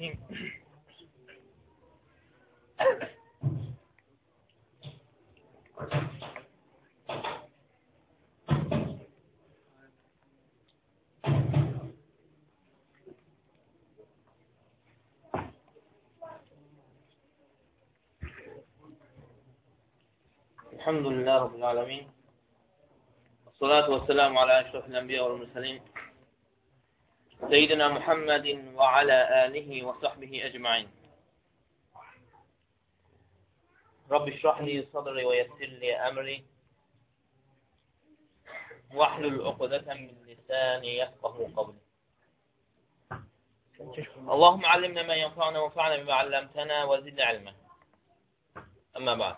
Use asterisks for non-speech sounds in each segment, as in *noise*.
الرحيم. الحمد لله رب العالمين. والصلاة والسلام على أشرف الأنبياء والمرسلين. سيدنا محمد وعلى آله وصحبه أجمعين. رب اشرح لي صدري ويسر لي أمري. واحلل عقدة من لساني يفقه قولي. اللهم علمنا ما ينفعنا وانفعنا بما علمتنا وزدنا علما. أما بعد.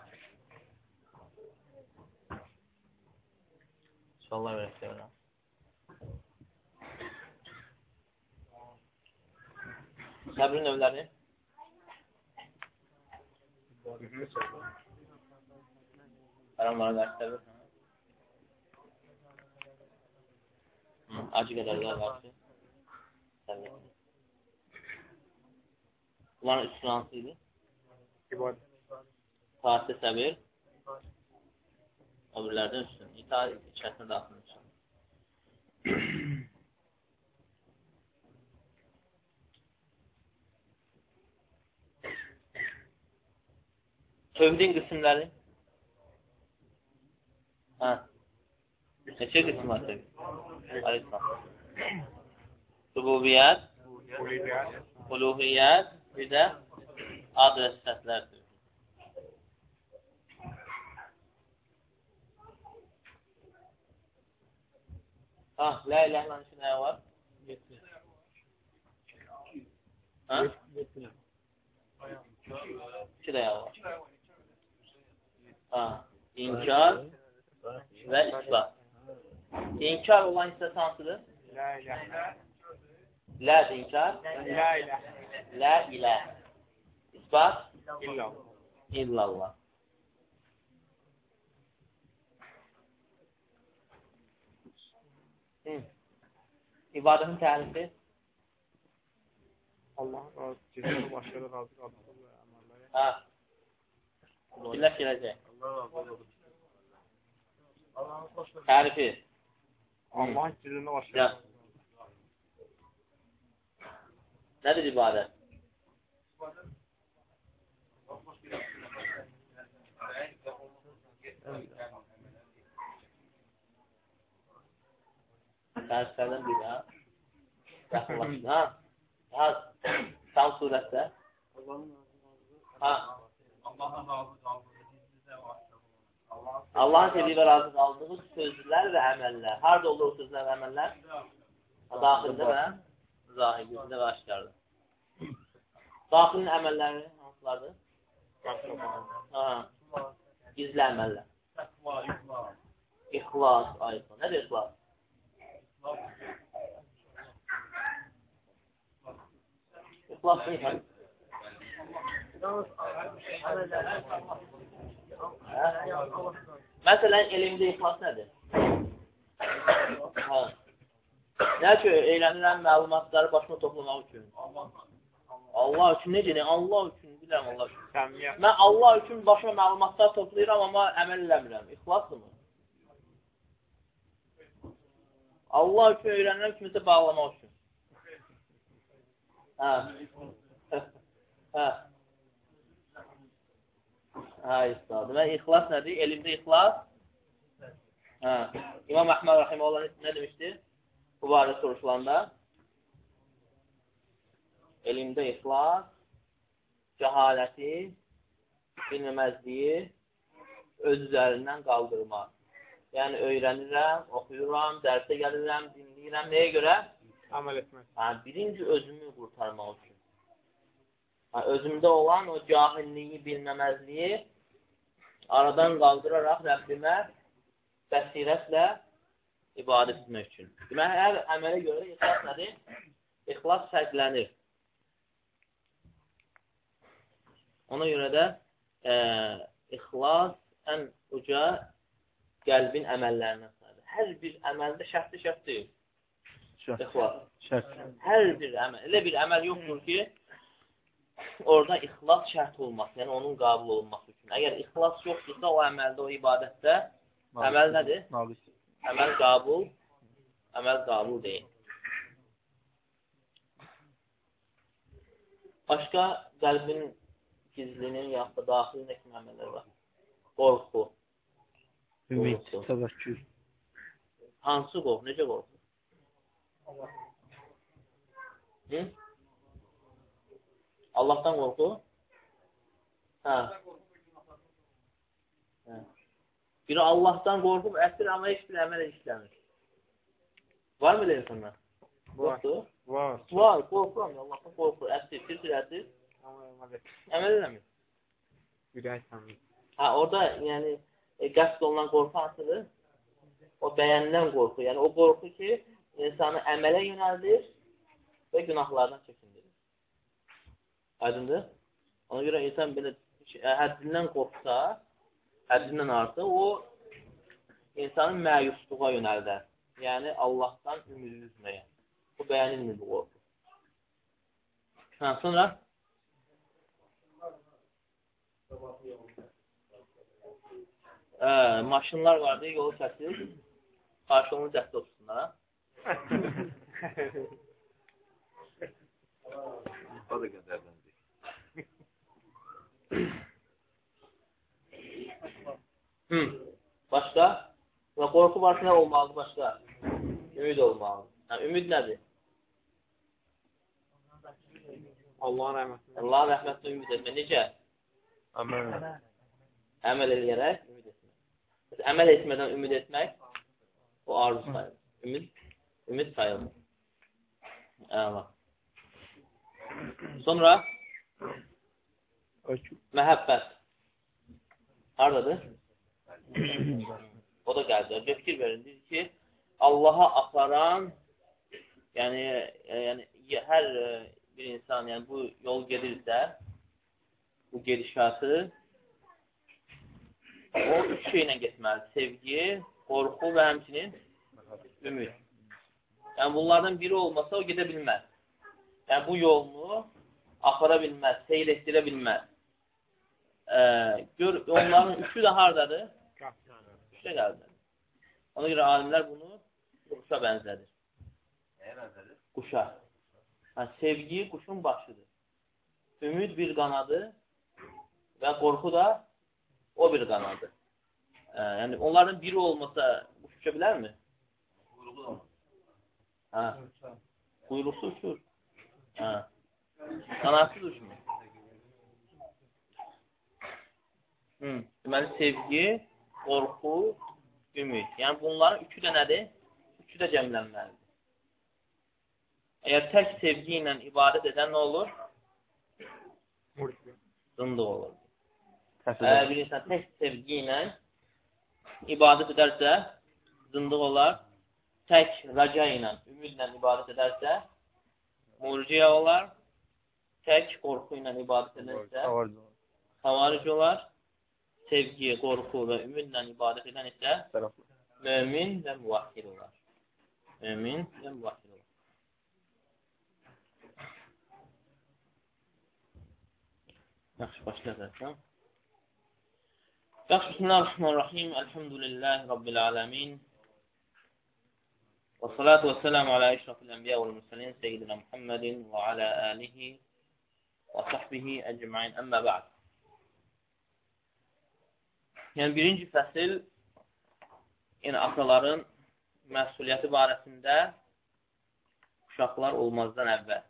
İnşallah öğretiyorum. Səbrin növləri? Haramlara qarşı səbir. Acı qədərlərə qarşı səbir. Bunların üstün hansı idi? İbadet. Taatı səbir. Öbürlərdən üstün. İtaat içərisində daxil Tövhidin qismləri? Hə. Neçə qism var tövhid? Aleyhisselam. Rububiyyət, uluhiyyət, bir də ad və sifətlərdir. Ha, la ilahe illallah üçün var? 7. Ha? 7. İki dəyə var. Ha, inkar və isbat. İnkar olan hissəsi hansıdır? La ilahe. Lədir inkar. La ilahe. Lə ilə. İsbat? İllallah. İllallah. Hı. İbadetin tərifi? Allahın razı, cezanı başları razı qalması və əməlləri. Hə. Birləş gələcək. Tərifi. Allahın başları Gəl. Nədir ibadət? Dərslərdən biri, ha? Yaxınlaşın, ha? Ha? Tam surətdə? Ha? Allahın sevdiyi və razı qaldığı sözlər və əməllər. Harada olur o sözlər və əməllər? Daxildə və zahirində və aşkarda. Daxilin əməlləri hansılardır? Ha. Gizli əməllər. İxlas, ayıqla. Nədir ixlas? İxlas deyil. Hə? Məsələn, elmdə ixlas nədir? Hə. Nə ki, eylənilən məlumatları başına toplamaq üçün. Allah üçün necə? Allah üçün, bilirəm Allah üçün. Səmiyyət. Mən Allah üçün başıma məlumatlar toplayıram, amma əməl eləmirəm. İxlasdırmı? Allah üçün öyrənirəm, kimisə bağlamaq üçün. Hə. *laughs* hə. Hə, istad. Və ixlas nədir? Elmdə ixlas? Hə. İmam Əhməd Rahiməllah nə demişdir? Bu barədə soruşulanda elmdə ixlas, cəhaləti, bilməməzliyi öz üzərindən qaldırmaq. Yəni, öyrənirəm, oxuyuram, dərsə gəlirəm, dinləyirəm. Nəyə görə? Əməl etmək. Hə, birinci özümü qurtarmaq üçün. Hə, özümdə olan o cahilliyi, bilməməzliyi aradan qaldıraraq Rəbbimə bəsirətlə ibadət etmək üçün. Deməli, hər əmələ görə ixlas nədir? İxlas fərqlənir. Ona görə də e, ixlas ən uca qəlbin əməllərindən sayılır. Hər bir əməldə şərtli şərt deyil. İxlas. Şərt. Hər bir əməl, elə bir əməl yoxdur ki, orada ixlas şərt olması, yəni onun qabul olunması üçün. Əgər ixlas yoxdursa o əməldə, o ibadətdə əməl nədir? Əməl qabul, əməl qabul deyil. Başqa qəlbin gizlinin yaxud da daxili nə kimi əməllər var? Qorxu. Ümid, təvəkkül. Hansı qorxu? Necə qorxu? Hı? Allahdan qorxu? Hə. hə. Biri Allahdan qorxub əsir, amma heç bir əməl işləmir. Var mı insanlar? Yoxdur? Var. Var, qorxuram. Allahdan qorxur. Əsir, sir əsir. Əməl eləmir. Ürək tanıyır. Hə, orada yəni e, qəsd olunan qorxu hansıdır? O bəyənilən qorxu. Yəni o qorxu ki, insanı əmələ yönəldir və günahlardan çəkindirir. Aydındır? Ona görə insan belə həddindən qorxsa, həddindən artıq, o insanın məyusluğa yönəldər. Yəni, Allahdan ümid üzməyə. Bu bəyənilmir bu qorxu. Hə, sonra? Ə, maşınlar vardı, yolu kəsir, qarşılığını cəhdə otursunlar. *laughs* O da qədərdən. Hı. Başqa? Və qorxu varsa nə olmalıdır başqa? Ümid olmalıdır. Hə, ümid nədir? Allahın rəhmətinə. Allahın rəhmətinə ümid etmək. Necə? Əməl. Əməl eləyərək ümid etmək. Məsələn, əməl etmədən ümid etmək o arzu sayılır. Ümid, ümid sayılır. Əla. Sonra Məhəbbət. Haradadır? o da gəldir. Bir fikir verin. Deyir ki, Allaha aparan, yəni, e, yəni hər e, bir insan yəni bu yol gedirsə, bu gedişatı o üç şeylə getməlidir. Sevgi, qorxu və həmçinin ümid. Yəni bunlardan biri olmasa o gedə bilməz. Yəni bu yolunu apara bilməz, seyr etdirə bilməz e, gör, onların *laughs* üçü də hardadır? Üçdə qəlbdədir. Ona görə alimlər bunu quşa bənzədir. Nəyə bənzədir? Quşa. Hə, sevgi quşun başıdır. Ümid bir qanadı və qorxu da o bir qanadı. E, yəni, onların biri olmasa quş uça bilərmi? Quyruğu da Hə. Quyruqsu uçur. Hə. Qanatsız uçmur. Hı. Deməli, sevgi, qorxu, ümid. Yəni, bunların üçü də nədir? Üçü də cəmlənməlidir. Əgər tək sevgi ilə ibadət edən nə olur? Zındıq olur. Əgər bir insan tək sevgi ilə ibadət edərsə, zındıq olar. Tək raca ilə, ümidlə ibadət edərsə, murciyə olar. Tək qorxu ilə ibadət edərsə, xavaric olar sevgi, qorxu və ümidlə ibadət edən isə mömin və müvahhid olar. Mömin və müvahhid olar. Yaxşı, başlayacaq. Yaxşı, Bismillahirrahmanirrahim. Elhamdülillahi Rabbil alemin. Və salatu və selamu alə əşrafil ənbiya və müsəlin seyyidina Muhammedin və alə alihi və sahbihi əcmain. Əmmə ba'd. Yəni, birinci fəsil yəni, ataların məsuliyyəti barəsində uşaqlar olmazdan əvvəl.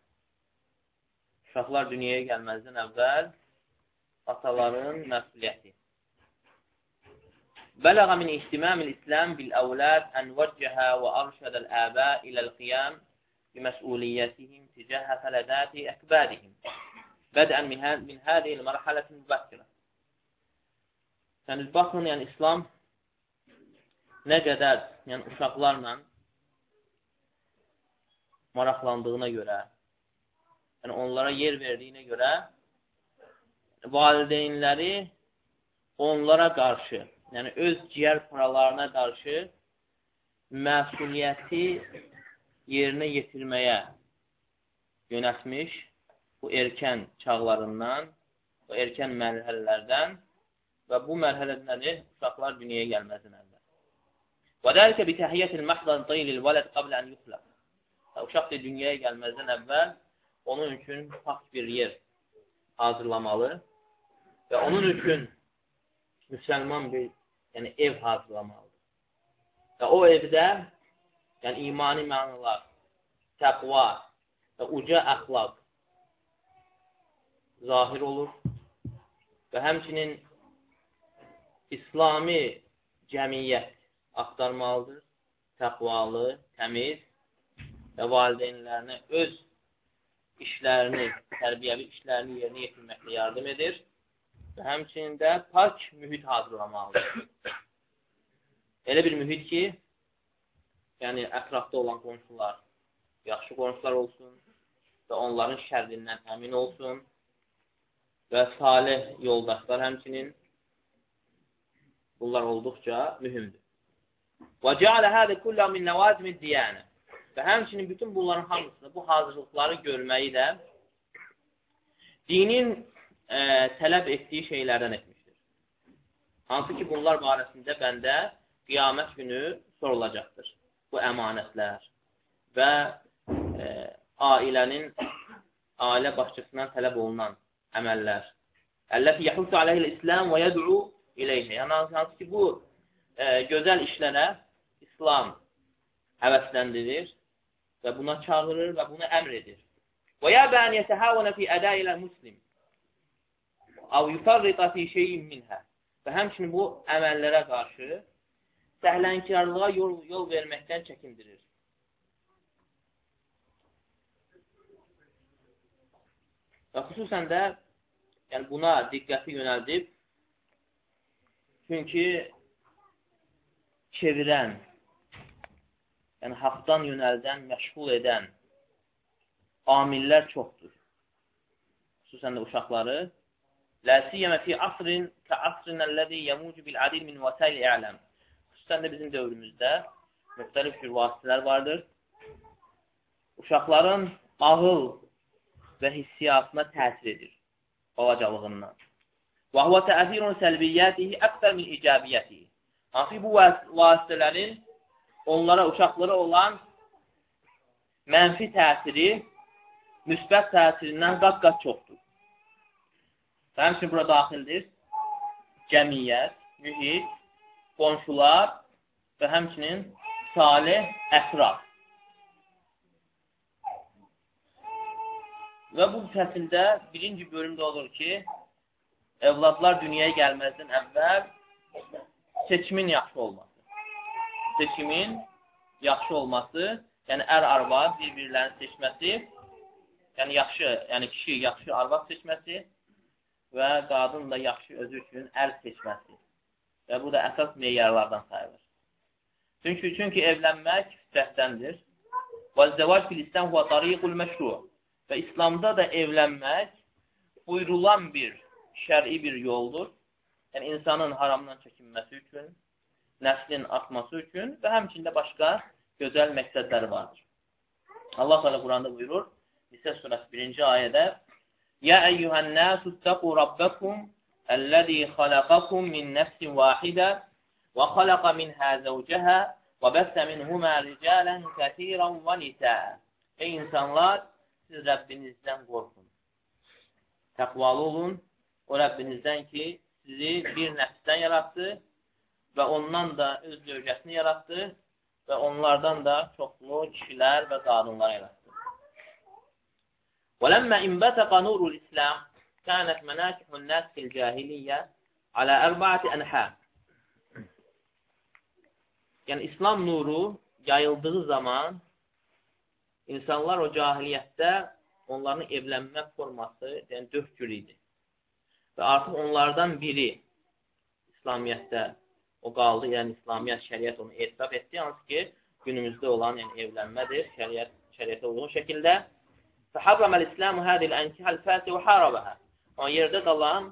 Uşaqlar dünyaya gəlməzdən əvvəl ataların məsuliyyəti. Bələğə min ihtimamil İslam bil əvlad ən vəccəhə və arşədəl əbə iləl qiyam biməsuliyyətihim ticəhə fələdəti əkbədihim. Bədən min hədiyil mərhələtin mübəkkirə. Yəni, baxın, yəni İslam nə qədər yəni, uşaqlarla maraqlandığına görə, yəni onlara yer verdiyinə görə valideynləri onlara qarşı, yəni öz ciyər paralarına qarşı məsuliyyəti yerinə yetirməyə yönətmiş bu erkən çağlarından, bu erkən mərhələlərdən və bu mərhələdə nədir? Uşaqlar dünyaya gəlməzdən əvvəl. Və dəlikə bi təhiyyətil məhzən tayyilil vələd qablə ən yuxləq. Uşaq da dünyaya gəlməzdən əvvəl onun üçün pak bir yer hazırlamalı və onun üçün müsəlman bir yəni ev hazırlamalıdır. Və o evdə yəni imani mənalar, təqva və uca əxlaq zahir olur və həmçinin İslami cəmiyyət axtarmalıdır, təqvalı, təmiz və valideynlərinə öz işlərini, tərbiyəvi işlərini yerinə yetirməklə yardım edir və həmçinin də pak mühit hazırlamalıdır. Elə bir mühit ki, yəni ətrafda olan qonşular yaxşı qonşular olsun və onların şərrindən əmin olsun və salih yoldaşlar həmçinin bunlar olduqca mühümdür. Və cəalə hədə kullə min nəvazimid diyanə və həmçinin bütün bunların hamısını, bu hazırlıqları görməyi də dinin e, tələb etdiyi şeylərdən etmişdir. Hansı ki, bunlar barəsində bəndə qiyamət günü sorulacaqdır. Bu əmanətlər və e, ailənin, ailə başçısından tələb olunan əməllər. Əlləfi yəhuddu aleyhil İslam və yəd'u iləyhə. Yəni, hansı ki, bu e, gözəl işlərə İslam həvəsləndirir və buna çağırır və bunu əmr edir. Və ya bən yətəhəvənə fi ədə ilə muslim av yufarrita fi şeyin minhə və həmçinin bu əməllərə qarşı səhlənkarlığa yol, yol verməkdən çəkindirir. Və xüsusən də yəni buna diqqəti yönəldib çünki çevirən yəni haqdan yönəldən, məşğul edən amillər çoxdur. Xüsusən də uşaqları. Lə siyyəmə fi asrin kə asrin əlləzi yəmucu bil adil min vəsəil i'ləm. Xüsusən də bizim dövrümüzdə müxtəlif cür vasitələr vardır. Uşaqların ağıl və hissiyatına təsir edir balacalığından. Və huvə təəthirun səlbiyyətihi əksər min icabiyyətihi. Hansı bu vasitələrin onlara, uşaqlara olan mənfi təsiri müsbət təsirindən qat-qat çoxdur. Həmçin bura daxildir cəmiyyət, mühit, qonşular və həmçinin salih ətraf. Və bu fəsildə birinci bölümdə olur ki, evladlar dünyaya gəlməzdən əvvəl seçimin yaxşı olması. Seçimin yaxşı olması, yəni ər arvad bir-birlərini seçməsi, yəni yaxşı, yəni kişi yaxşı arvad seçməsi və qadın da yaxşı özü üçün ər seçməsi. Və bu da əsas meyarlardan sayılır. Çünki çünki evlənmək fitrətdəndir. Və zəvac fil İslam huwa tariqul məşru. Və İslamda da evlənmək buyurulan bir şəri bir yoldur. Yəni, insanın haramdan çəkinməsi üçün, nəslin artması üçün və həmçində başqa gözəl məqsədləri vardır. Allah Teala Quranda buyurur, Nisə surəsi 1-ci ayədə: "Ya eyyuhan-nasu taqu rabbakum allazi xalaqakum min nefsin vahidə və xalaqa minha zawjaha və bəsə minhuma ricalan katiran və nisaa." Ey insanlar, siz Rəbbinizdən qorxun. Təqvalı olun O Rəbbinizdən ki, sizi bir nəfsdən yaratdı və ondan da öz zövcəsini yaratdı və onlardan da çoxlu kişilər və qadınlar yaratdı. وَلَمَّا اِنْبَتَقَ نُورُ الْإِسْلَامِ كَانَتْ مَنَاكِحُ النَّاسِ فِي الْجَاهِلِيَّةِ عَلَى أَرْبَعَةِ أَنْحَى Yəni, İslam nuru yayıldığı zaman insanlar o cahiliyyətdə onların evlənmə forması yəni, dörd cür idi. Və artıq onlardan biri İslamiyyətdə o qaldı, yəni İslamiyyət, şəriət onu etiraf etdi, hansı ki, günümüzdə olan yəni, evlənmədir, şəriət, şəriətə uyğun şəkildə. İslamu hədil ənkihəl fəsi və hərabəhə. Amma yerdə qalan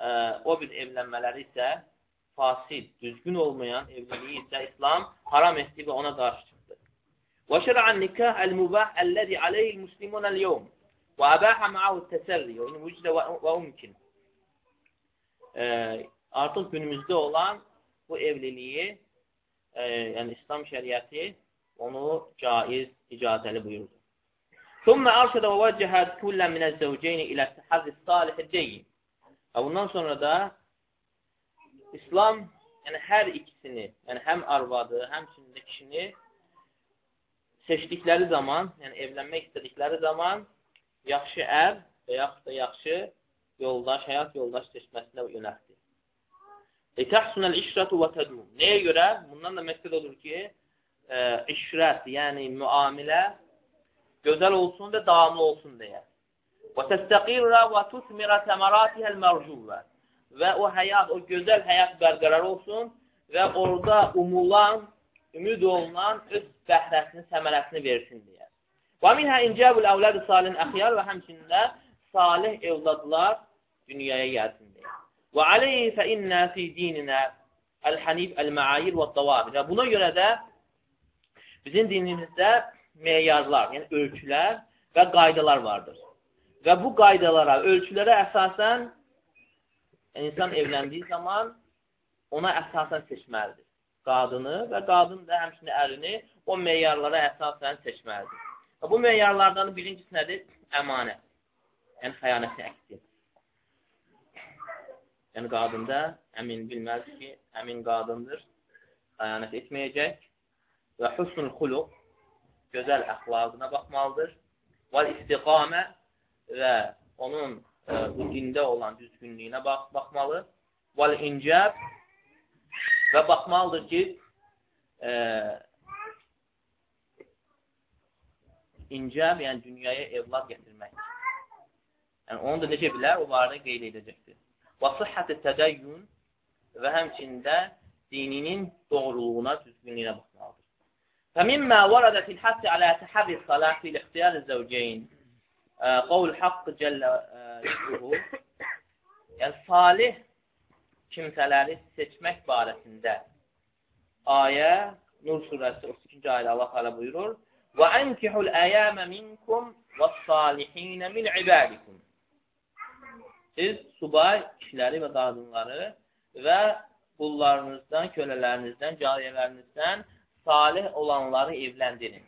ə, o bir evlənmələri isə fasid, düzgün olmayan evliliyi isə İslam haram etdi və ona qarşı çıxdı. Əl-mubah əlləzi aleyhil muslimun əl-yevm Və əbəhə mə'ahu təsərri, yəni vücdə və umkin. E, artıq günümüzdə olan bu evliliyi, e, yəni İslam şəriəti onu caiz, icazəli buyurdu. ثم أرشد ووجه كل من الزوجين إلى التحري الصالح الدين. Bundan sonra da İslam yəni hər ikisini, yəni həm arvadı, həmçinin də kişini seçdikləri zaman, yəni evlənmək istədikləri zaman yaxşı ər və yaxud da yaxşı yoldaş, həyat yoldaş seçməsinə yönəltdi. Litəhsunəl işrətu və tədum. Nəyə görə? Bundan da məqsəd olur ki, e, işrət, yəni müamilə gözəl olsun və davamlı olsun deyə. Və təstəqirrə və tutmirə təməratihəl mərcuvə. Və o həyat, o gözəl həyat bərqərar olsun və orada umulan, ümid olunan öz bəhrəsini, səmərəsini versin deyə. Və minhə incəbul əvləd-i salin əxyar və həmçində salih evladlar dünyaya gəlsin deyə. Və aleyhi fə innə fi dininə əl-hənif əl-məayir və davabir. Və buna görə də bizim dinimizdə meyarlar, yəni ölçülər və qaydalar vardır. Və bu qaydalara, ölçülərə əsasən insan evləndiyi zaman ona əsasən seçməlidir. Qadını və qadın da həmçinin ərini o meyarlara əsasən seçməlidir. Və bu meyarlardan birincisi nədir? Əmanət. Yəni, xəyanətin əksi. Yəni, qadında əmin bilməlidir ki, əmin qadındır, xəyanət etməyəcək və husnul xuluq, gözəl əxlaqına baxmalıdır. Və istiqamə və onun ə, e, bu dində olan düzgünlüyünə bax baxmalı. Vəl incəb və baxmalıdır ki, ə, e, incəb, yəni dünyaya evlad gətirmək. Yəni, onu da necə bilər, o barədə qeyd edəcəkdir. Və sıhhəti tədəyyün və həmçində dininin doğruluğuna, düzgünlüyünə baxmalıdır. فمما ورد في الحث على تحري الصلاة في الاختيار الزوجين qavl haqq cəllə yükruhu yəni salih kimsələri seçmək barəsində ayə Nur surəsi 32-ci ayədə Allah Teala buyurur: "Və ankihul ayama minkum was-salihin min ibadikum." Siz subay kişiləri və qadınları və qullarınızdan, kölələrinizdən, cariyələrinizdən salih olanları evləndirin.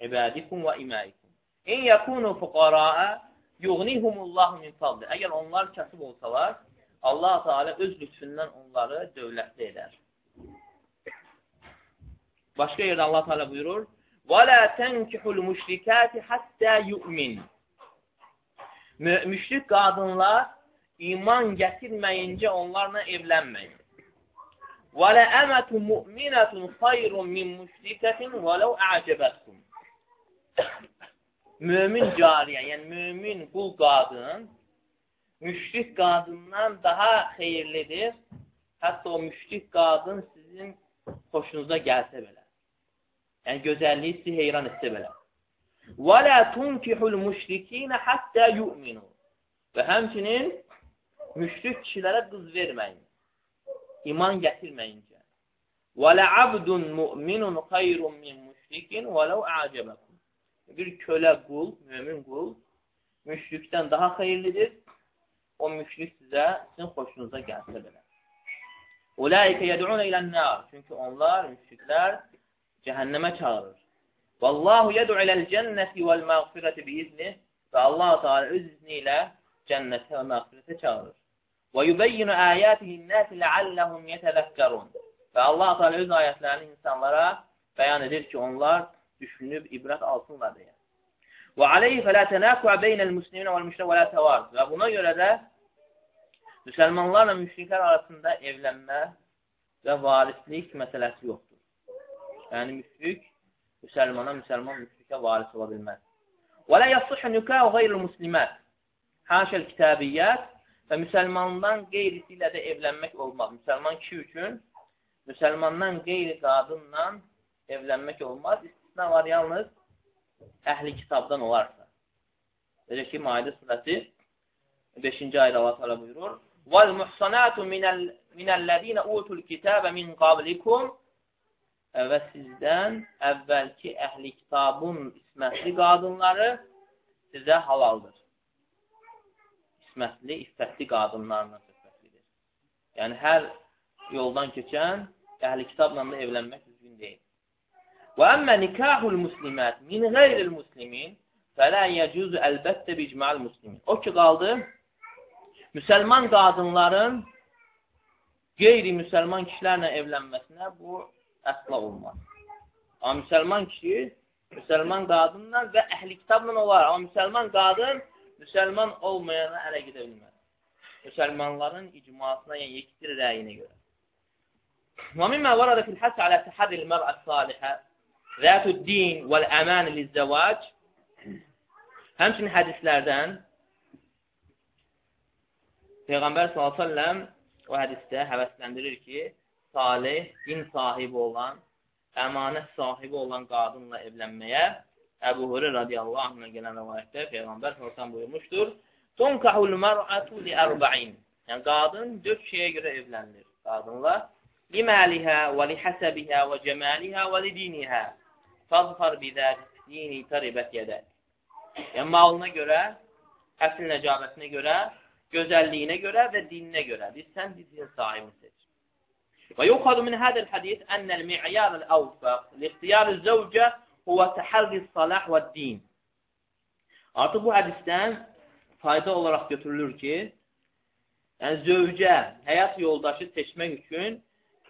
İbadikum və imaikum. İn yakunu fuqaraa yughnihumullahu min fadli. Əgər onlar kasıb olsalar, Allah Teala öz lütfündən onları dövlətli edər. Başqa yerdə Allah Teala buyurur: "Və la tenkihul müşrikati hatta yu'min." Müşrik qadınlar iman gətirməyincə onlarla evlənməyin. Və la amatu mu'minatun xayrun min müşrikatin və law a'jabatkum mömin cariyə, yəni mömin qul qadın müşrik qadından daha xeyirlidir. Hətta o müşrik qadın sizin xoşunuza gəlsə belə. Yəni, gözəlliyi sizi heyran etsə belə. Və lə tunkihul müşrikinə həttə yu'minu. Və həmçinin müşrik kişilərə qız verməyin. İman gətirməyincə. Və lə abdun mu'minun xayrun min müşrikin və ləv əcəbəkum. Bir kölə qul, mümin qul, müşrikdən daha xeyirlidir. O müşrik sizə, sizin xoşunuza gəlsə belə. Ulaikə yəd'un ilən nar. Çünki onlar, müşriklər, cəhənnəmə çağırır. Vallahu yəd'u iləl-cənnəti vəl-məğfirəti bi-izni və Allah Teala öz izni ilə cənnətə və məğfirətə çağırır. Və yubəyyinu ayatihin-nəsi ləalləhum yətələkkərun. Və Allah Teala öz ayətlərini insanlara bəyan edir ki, onlar düşünüb ibrət alsınlar deyə. Və aleyhi fələ tənəqə beynəl müsliminə vəl müşrə və lə təvarız. Və buna görə də müsəlmanlarla müşriklər arasında evlənmə və varislik məsələsi yoxdur. Yəni, müşrik müsəlmana, müsəlman müşrikə varis ola bilməz. Və lə yasıxı nükəh qeyril muslimət. Haşəl kitabiyyət və müsəlmandan qeyrisi ilə də evlənmək olmaz. Müsəlman kişi üçün müsəlmandan qeyri qadınla evlənmək olmaz istisna var yalnız əhli kitabdan olarsa. Necə ki, Maidə surəsi 5-ci ayda Allah təala buyurur: "Vel muhsanatu minel minellezine utul kitabe min qablikum" və sizdən əvvəlki əhli kitabın ismətli qadınları sizə halaldır. İsmətli, iffətli qadınlarla söhbətlidir. Yəni, hər yoldan keçən əhli kitabla da evlənmək düzgün deyil. Və əmmə nikahul muslimət min qeyril muslimin fələ yəcuzu əlbəttə bicməl muslimin. O ki, qaldı, müsəlman qadınların qeyri-müsəlman kişilərlə evlənməsinə bu əsla olmaz. Amma müsəlman kişi müsəlman qadınla və əhli kitabla olar. Amma müsəlman qadın müsəlman olmayana ərə gedə bilməz. Müsəlmanların icmasına, yəni yektir rəyinə görə. Və mimmə varada fil həs alə təhədil mər'ə salihə zətü din vəl-əmən lizzəvac Həmçinin hədislərdən Peyğəmbər s.ə.v o hədisdə həvəsləndirir ki, salih, din sahibi olan, əmanət sahibi olan qadınla evlənməyə Əbu Hurə radiyallahu anhına gələn rəvayətdə Peyğəmbər sallallahu buyurmuşdur. Tunkahul mar'atu li arba'in. Yəni qadın 4 şeyə görə evlənilir. Qadınla liməlihə və lihəsəbihə və cəməlihə və lidinihə. Fazfar bidər dini taribət yədək. Yəni malına görə, əsl nəcabətinə görə gözəlliyinə görə və dininə görədir. Sən din sahibini seç. Və yuxadu min hədəl hədis ənəl mi'yar əl-əvfəq li-ixtiyar zəvcə huvə təhərri salah və din. Artıq bu hədisdən fayda olaraq götürülür ki, yəni zövcə, həyat yoldaşı seçmək üçün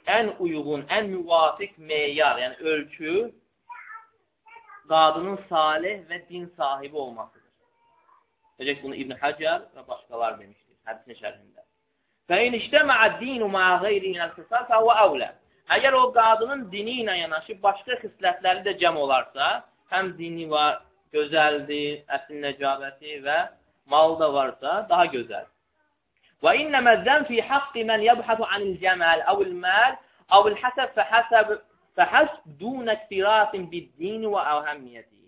ən uyğun, ən müvafiq meyar, yəni ölçü qadının salih və din sahibi olmasıdır. Necə ki, bunu İbn Həcər və başqalar demişdir hədisin şərhində. Fə in iştəmə'ə dinu ma'a qeyrihi nəl-xisal fəhvə əvlə. Əgər o qadının dini ilə yanaşı başqa xislətləri də cəm olarsa, həm dini var, gözəldir, əsil nəcabəti və mal da varsa, daha gözəl. Və innəmə zən fi haqqi mən yəbhətu anil cəməl əvil məl əvil həsəb fəhəsəb fəhəsb dunə iktirafin bid-dini və əhəmmiyyəti.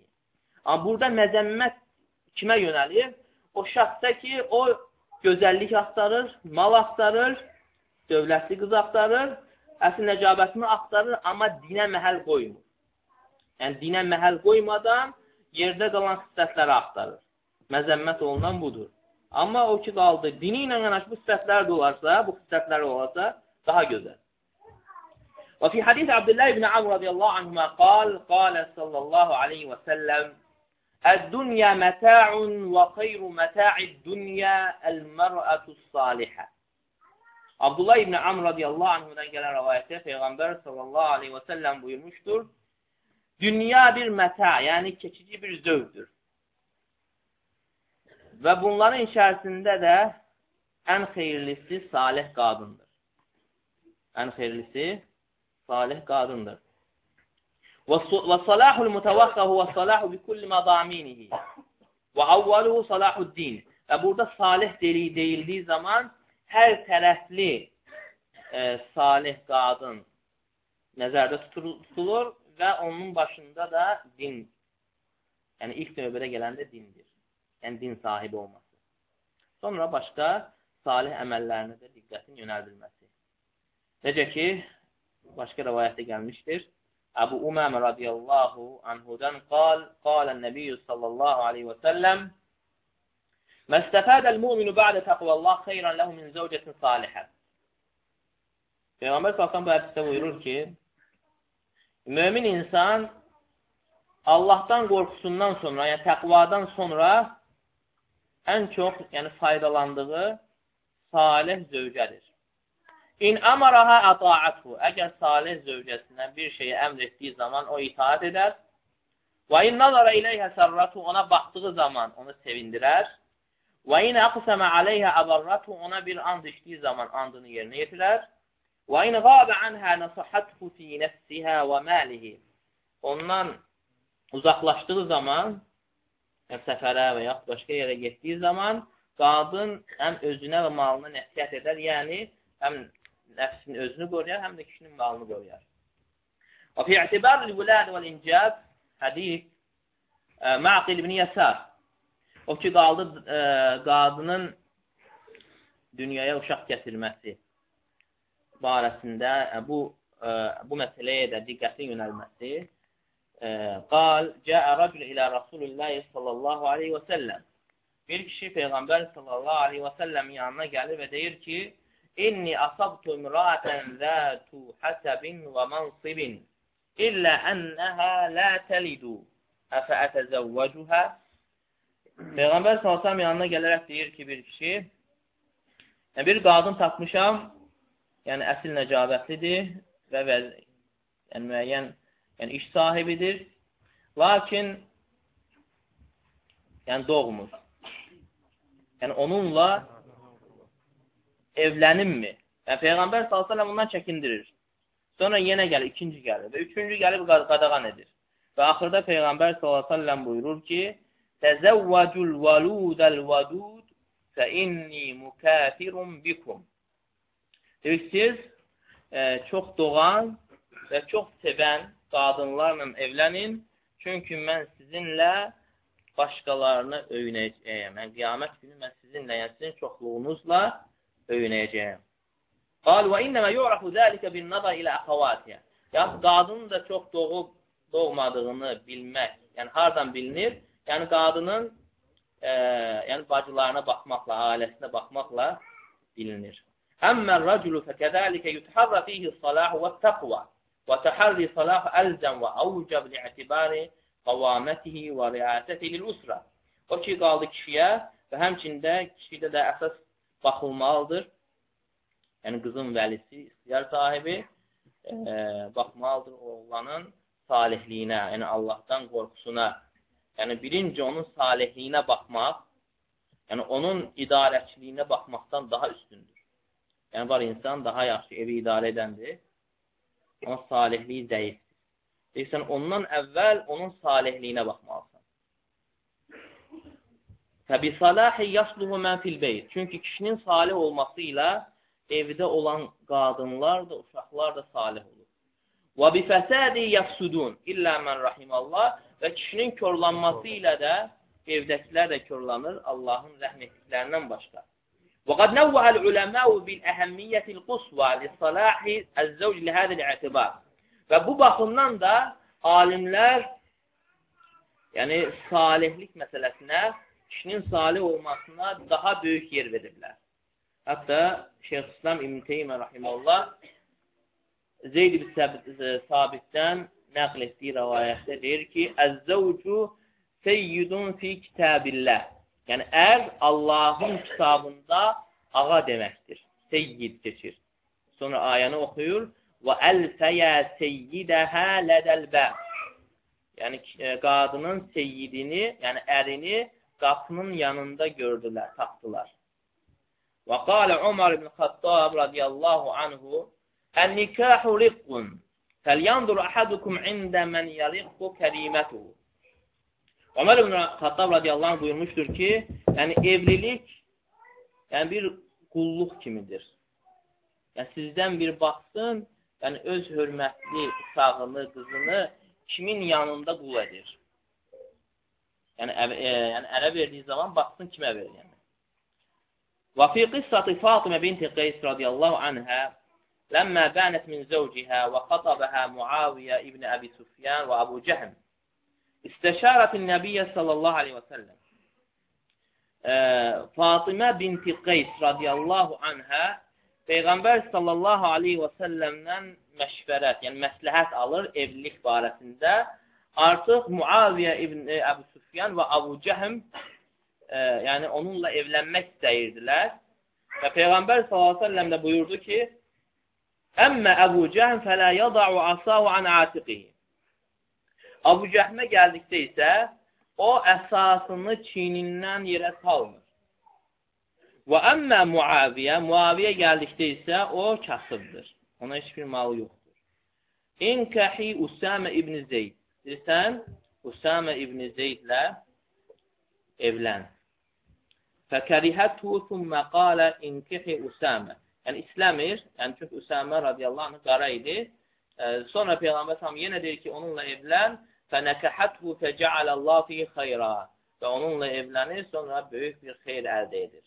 Amma burada məzəmmət kimə yönəlir? O şəxsə ki, o gözəllik axtarır, mal axtarır, dövlətli qız axtarır, əsl nəcabətini axtarır, amma dinə məhəl qoymur. Yəni, dinə məhəl qoymadan yerdə qalan xüsusiyyətləri axtarır. Məzəmmət olunan budur. Amma o ki, qaldı, dini ilə yanaşı bu xüsusiyyətlər də olarsa, bu xüsusiyyətlər olarsa, daha gözəl. Və fi hadis Abdullah ibn Amr radiyallahu anhuma qal, qalə sallallahu aleyhi və səlləm Əd-dünya məta'un və xeyru məta'id-dünya əl-mər'ətus salihə. Abdullah ibn Amr radiyallahu anhudan gələn rəvayətdə Peyğəmbər sallallahu aleyhi və səlləm buyurmuşdur. Dünya bir məta, yəni keçici bir zövdür. Və bunların içərisində də ən xeyirlisi salih qadındır. Ən xeyirlisi salih qadındır. Mutavaqqa huve salahu bi kulli madaminihi. Və avvaluhu salahud din. Və burada salih deli deyildiyi zaman hər tərəfli e, salih qadın nəzərdə tutulur və onun başında da din. Yəni ilk növbədə gələndə dindir. Yəni din sahibi olması. Sonra başqa salih əməllərinə də diqqətin yönəldilməsi. Necə ki, başqa rəvayətdə gəlmişdir. Əbu Umamə radiyallahu anhudan qal, qalən Nəbiyyü sallallahu aleyhi və səlləm Məstəfədəl müminu bə'də təqvallah xeyran ləhu min zəvcətin salihə. Peyğəmbər sallallahu bu hədisdə buyurur ki, mömin insan Allahdan qorxusundan sonra, yəni təqvadan sonra ən çox yəni faydalandığı salih zövcədir. İn əmaraha ətaəthu. Əgər salih zövcəsinə bir şeyi əmr etdiyi zaman o itaat edər. Və in nazara iləyhə sərratu. Ona baxdığı zaman onu sevindirər. Və in əqsəmə aleyhə əbarratu. Ona bir and içdiyi zaman andını yerinə yetirər. Və in qabə anhə nəsihəthu fi nəfsihə və məlihi. Ondan uzaqlaşdığı zaman, yəni səfərə və yaxud başqa yerə getdiyi zaman, qadın həm özünə və malına nəsiyyət edər, yəni həm nəfsini özünü qoruyar, həm də kişinin malını qoruyar. Və fi i'tibar l-vulad vəl-incab hədis e, Ma'qil ibn Yasar o ki, qaldı ə, e, qadının dünyaya uşaq gətirməsi barəsində ə, e, bu ə, bu məsələyə də diqqətin yönəlməsi qal, cəə rəcul ilə Rasulullah sallallahu aleyhi və səlləm. Bir kişi Peyğəmbər sallallahu aleyhi və səlləmin yanına gəlir və deyir ki, İnni asabtu imra'atan zatu hasabin və mansibin illə ennəhə la təlidu. Əfə ətəzəvvəcuhə Peyğəmbər sallallahu yanına gələrək deyir ki, bir kişi yəni bir qadın tapmışam, yəni əsil nəcabətlidir və vəz yəni müəyyən yəni iş sahibidir. Lakin yəni doğmur. Yəni onunla evlənimmi? Yəni Peyğəmbər sallallahu bundan çəkindirir. Sonra yenə gəlir, ikinci gəlir və üçüncü gəlib qadağan edir. Və axırda Peyğəmbər sallallahu buyurur ki: "Təzəvvəcul valudəl vadud fə inni mukafirun bikum." Deyir, siz e, çox doğan və çox sevən qadınlarla evlənin, çünki mən sizinlə başqalarını öyünəcəyəm. Yəni, qiyamət günü mən sizinlə, yəni sizin çoxluğunuzla övüneceğim. Kal ve inneme yu'rafu zâlike bin nazar ile akavâtiye. Ya kadın da çok doğup doğmadığını bilmek. Yani hardan bilinir? Yani kadının e, yani bacılarına bakmakla, ailesine bakmakla bilinir. Amma ar-raculu fekezalike yutahharra fihi salahu ve takva ve taharri salahu elzem ve avcab li'tibari kavametihi ve riayetihi lil usra. O ki qaldı kişiyə və həmçində kişidə də əsas baxılmalıdır. Yəni, qızın vəlisi, istiyar sahibi e, baxmalıdır oğlanın salihliyinə, yəni Allahdan qorxusuna. Yəni, birinci onun salihliyinə baxmaq, yəni onun idarəçiliyinə baxmaqdan daha üstündür. Yəni, var insan daha yaxşı evi idarə edəndir Amma salihliyi zəifdir. Deyirsən, ondan əvvəl onun salihliyinə baxmalısan. Fəbi salahi yasluhu mən fil beyt. Çünki kişinin salih olması ilə evdə olan qadınlar da, uşaqlar da salih olur. Və bi fəsadi yafsudun illə mən rahimallah və kişinin körlanması ilə də evdəkilər də körlanır Allahın rəhm etdiklərindən başqa. Və qad nəvvəhəl uləməu bil əhəmmiyyətil qusva li salahi əzzəvc li hədəl i'tibar. Və bu baxımdan da alimlər yəni salihlik məsələsinə kişinin salih olmasına daha böyük yer veriblər. Hətta Şeyx İslam İbn Teymiyyə rahimehullah Zeyd ibn Sabitdən nəql etdiyi rivayətdə deyir ki: "Əz-zəvcu seyyidun fi kitabillah." Yəni, ər Allahın kitabında ağa deməkdir. Seyyid keçir. Sonra ayəni oxuyur. Və əlfəyə seyyidəhə lədəlbə. Yəni, e, qadının seyyidini, yəni ərini qapının yanında gördülər, tapdılar. Və qalə Umar ibn Xattab radiyallahu anhu Ən-nikahu riqqun fəlyandur ahadukum ində mən yariqqu kərimətuhu Ömər ibn Xattab radiyallahu anh buyurmuşdur ki, yəni evlilik yəni bir qulluq kimidir. Yəni sizdən bir baxsın, yəni öz hörmətli uşağını, qızını kimin yanında qul edir. Yəni, ə, e, yəni ərə verdiyi zaman baxsın kimə verir. Yəni. Və fi qissati Fatimə binti Qeys radiyallahu anhə ləmmə bənət min zəvcihə və xatabəhə Muaviyə ibn Əbi Sufyan və Əbu Cəhm İstəşarətin Nəbiyyə sallallahu aleyhi və səlləm. E, Fatimə binti Qeys radiyallahu anhə Peyğəmbər sallallahu aleyhi və səlləmdən məşvərət, yəni məsləhət alır evlilik barəsində. Artıq Muaviyə ibn e, Əbu Sufyan və Abu Cəhm e, yəni onunla evlənmək istəyirdilər. Və Peyğəmbər sallallahu aleyhi və səlləm də buyurdu ki, Əmmə Əbu Cəhm fələ yada'u asahu an atiqihi. Abu Cəhmə gəldikdə isə o əsasını çiynindən yerə salmır. Və əmmə Muaviyə, Muaviyə gəldikdə isə o kasıbdır. Ona heç bir malı yoxdur. İnkəhi Usamə ibn Zeyd. Deyirsən, Usamə ibn Zeydlə evlən. Fəkərihəthu thumma qalə inkihi Usamə. Yəni, İsləmir, yəni çünki Usamə radiyallahu anh qara idi. Sonra Peyğəmbər sam yenə deyir ki, onunla evlən fənəkəhəthu fəcəaləllâh fi xeyra və onunla evlənir, sonra böyük bir xeyr əldə edir.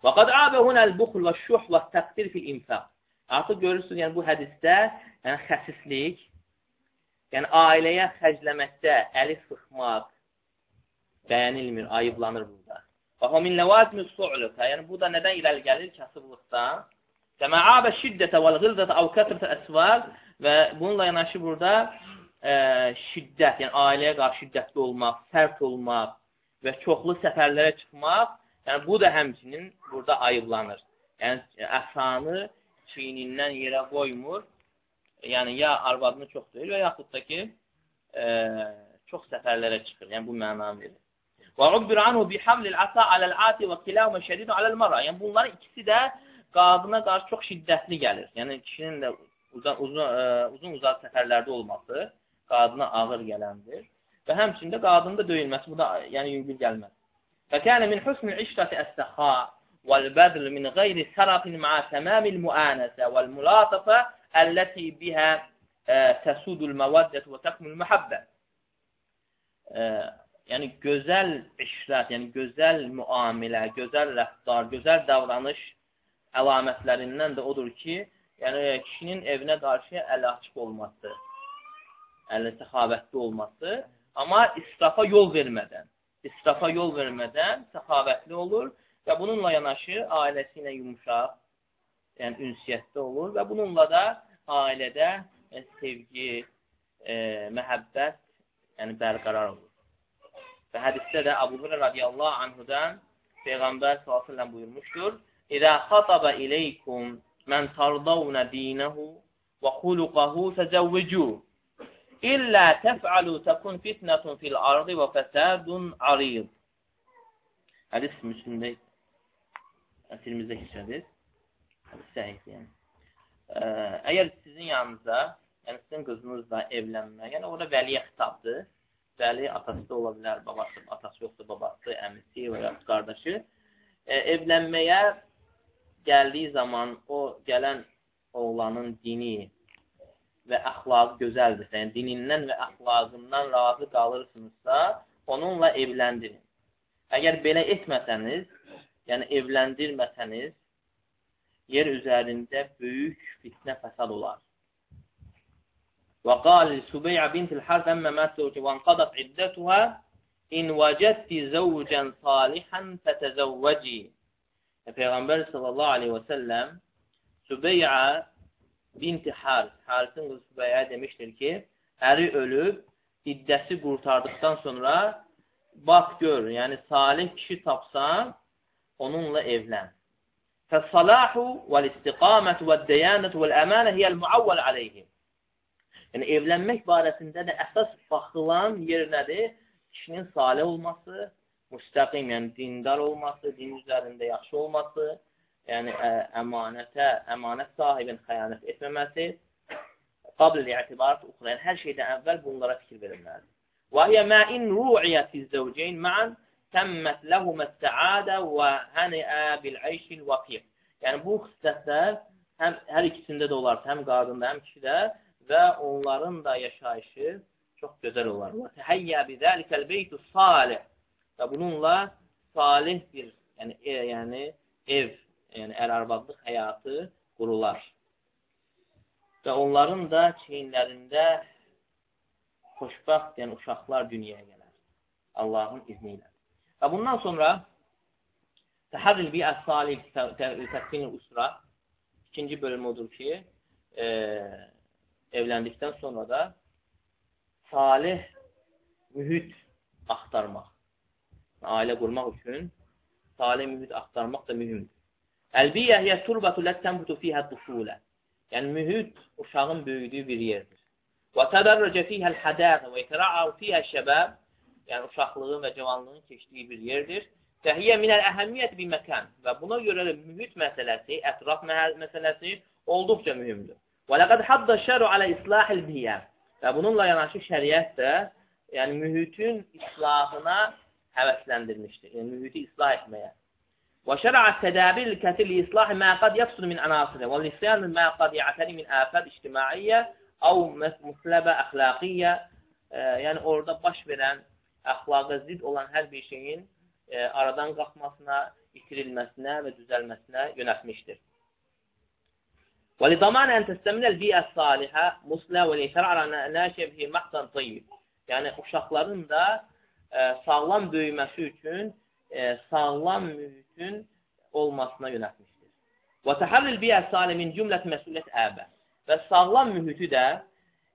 Və qad abə hunəl buxl və şuh və təqdir fil infaq. Artıq görürsünüz, yəni bu hədisdə yəni xəsislik, Yəni, ailəyə xərcləməkdə əli sıxmaq bəyənilmir, ayıblanır burada. Və o min ləvazmi su'luka. Yəni, bu da nədən irəli gəlir? Kasıblıqdan. Kəmə'abə şiddətə vəl qıldətə av kətrətə əsvəl və bununla yanaşı burada ə, şiddət, yəni ailəyə qarşı şiddətli olmaq, sərt olmaq və çoxlu səfərlərə çıxmaq, yəni bu da həmçinin burada ayıblanır. Yəni, əsanı çiynindən yerə qoymur, yəni ya arvadını çox döyür və yaxud da ki, e, çox səfərlərə çıxır. Yəni bu mənanı verir. Və ubbir anhu bi hamlil asa aləl ati və kilahumə şədidun aləl mara. Yəni bunların ikisi də qadına qarşı çox şiddətli gəlir. Yəni kişinin də uzun uzun ə, e, uzun uzaq səfərlərdə olması qadına ağır gələndir. Və həmçində qadının da döyülməsi bu da yəni yüngül gəlməz. Və kana min husnil işrati əs-səxa vəl-badl min ghayri sarafin ma'a tamamil mu'anasa vəl-mulatafa əlləti bihə təsudul məvəddət və təqmül mühabbə. Yəni, gözəl işrət, yəni gözəl müamilə, gözəl rəftar, gözəl davranış əlamətlərindən də odur ki, yəni kişinin evinə qarşı əli açıq olması, əli səxavətli olması, amma israfa yol vermədən, israfa yol vermədən səxavətli olur və bununla yanaşı ailəsi ilə yumuşaq, yəni ünsiyyətdə olur və bununla da ailədə e, sevgi, e, məhəbbət yəni bərqərar olur. Və hədisdə də Abu Hurə radiyallahu anhudan Peyğəmbər s.ə.v buyurmuşdur, İzə xataba iləykum mən tardavna dinəhu və xuluqahu fəcəvvücü İllə təf'alu təkun fitnətun fil ardı və fəsədun arid. Hədis müslümdə, əsrimizdə keçədir. Səhih, yəni. Ə, əgər sizin yanınızda, yəni sizin qızınız da evlənmə, yəni orada vəliyə xitabdır. Vəli atası da ola bilər, babası, atası yoxdur, babası, əmisi və ya qardaşı. E, evlənməyə gəldiyi zaman o gələn oğlanın dini və əxlaqı gözəldirsə, yəni dinindən və əxlaqından razı qalırsınızsa, onunla evləndirin. Əgər belə etməsəniz, yəni evləndirməsəniz, yer üzərində böyük fitnə fəsad olar. Və qal Subeyyə bintil Harf əmmə məsəvci və anqadat iddətuhə in vəcədti zəvcən salihən fətəzəvvəci. Peyğəmbər sallallahu aleyhi və səlləm Subeyyə binti Harf, Harfin qızı Subeyyə demişdir ki, əri ölüb, iddəsi qurtardıqdan sonra bax gör, yəni salih kişi tapsan, onunla evlən. Fəs-salahu vəl-istiqamətu vəd-dəyanətu vəl-əmanə hiyəl-muavvəl aleyhim. Yəni, evlənmək barəsində də əsas baxılan yer nədir? Kişinin salih olması, müstəqim, yəni dindar olması, din üzərində yaxşı olması, yəni ə, əmanətə, əmanət sahibin xəyanət etməməsi, qabl i'tibarat uxra, yəni hər şeydən əvvəl bunlara fikir verilməlidir. Və hiyə mə in ru'iyyətiz zəvceyn ma'an təmmət ləhumət səadə və hənəə bil-əyşil vafiq. Yəni, bu xüsusiyyətlər həm, hər ikisində də olar, həm qadında, həm kişidə və onların da yaşayışı çox gözəl olar. Təhəyyə bizəlikəl beytu salih və bununla salih bir yəni, e, yəni ev, yəni ər-arvadlıq həyatı qurular. Və onların da çiyinlərində xoşbəxt, yəni uşaqlar dünyaya gələr. Allahın izni ilə. Və bundan sonra Təhərril bi əs-salih təqsin usra ikinci bölüm odur ki, e, evləndikdən sonra da salih mühit axtarmaq. Ailə qurmaq üçün salih mühit axtarmaq da mühümdür. Əlbiyyə hiyə turbatu ləttənbutu fiyhə tufulə. Yəni, mühit uşağın böyüdüyü bir yerdir. Və tədərrəcə fiyhəl hədəqə və yətərə'u fiyhə şəbəb yəni uşaqlığın və cavanlığın keçdiyi bir yerdir. Təhiyyə minəl əhəmiyyət bir məkan və buna görə də mühit məsələsi, ətraf məsələsi olduqca mühümdür. Və ləqəd hadda şəru alə islahil biyyə və bununla yanaşı şəriət də yəni mühitin islahına həvəsləndirmişdir. Yəni mühiti islah etməyə. Və şər'a tədabir kətir li islah mə qad yəfsud min anasirə və lisyan mə qad ya'təri min afad ictimaiyyə əv musləbə əxlaqiyyə yəni orada baş verən əxlaqa zid olan hər bir şeyin e, aradan qalxmasına, itirilməsinə və düzəlməsinə yönətmişdir. وَلِضَمَانَ أَنْ تَسْتَمِنَ الْبِيَ الصَّالِحَ مُسْلَى وَلِيْتَرَ عَلَى نَاشِيَ بِهِ مَحْسَنْ طَيِّب Yəni, uşaqların da ə, sağlam böyüməsi üçün ə, sağlam mühitin olmasına yönətmişdir. وَتَحَرِّ الْبِيَ الصَّالِحِ مِنْ cümlət məsuliyyət əbə Və sağlam mühiti də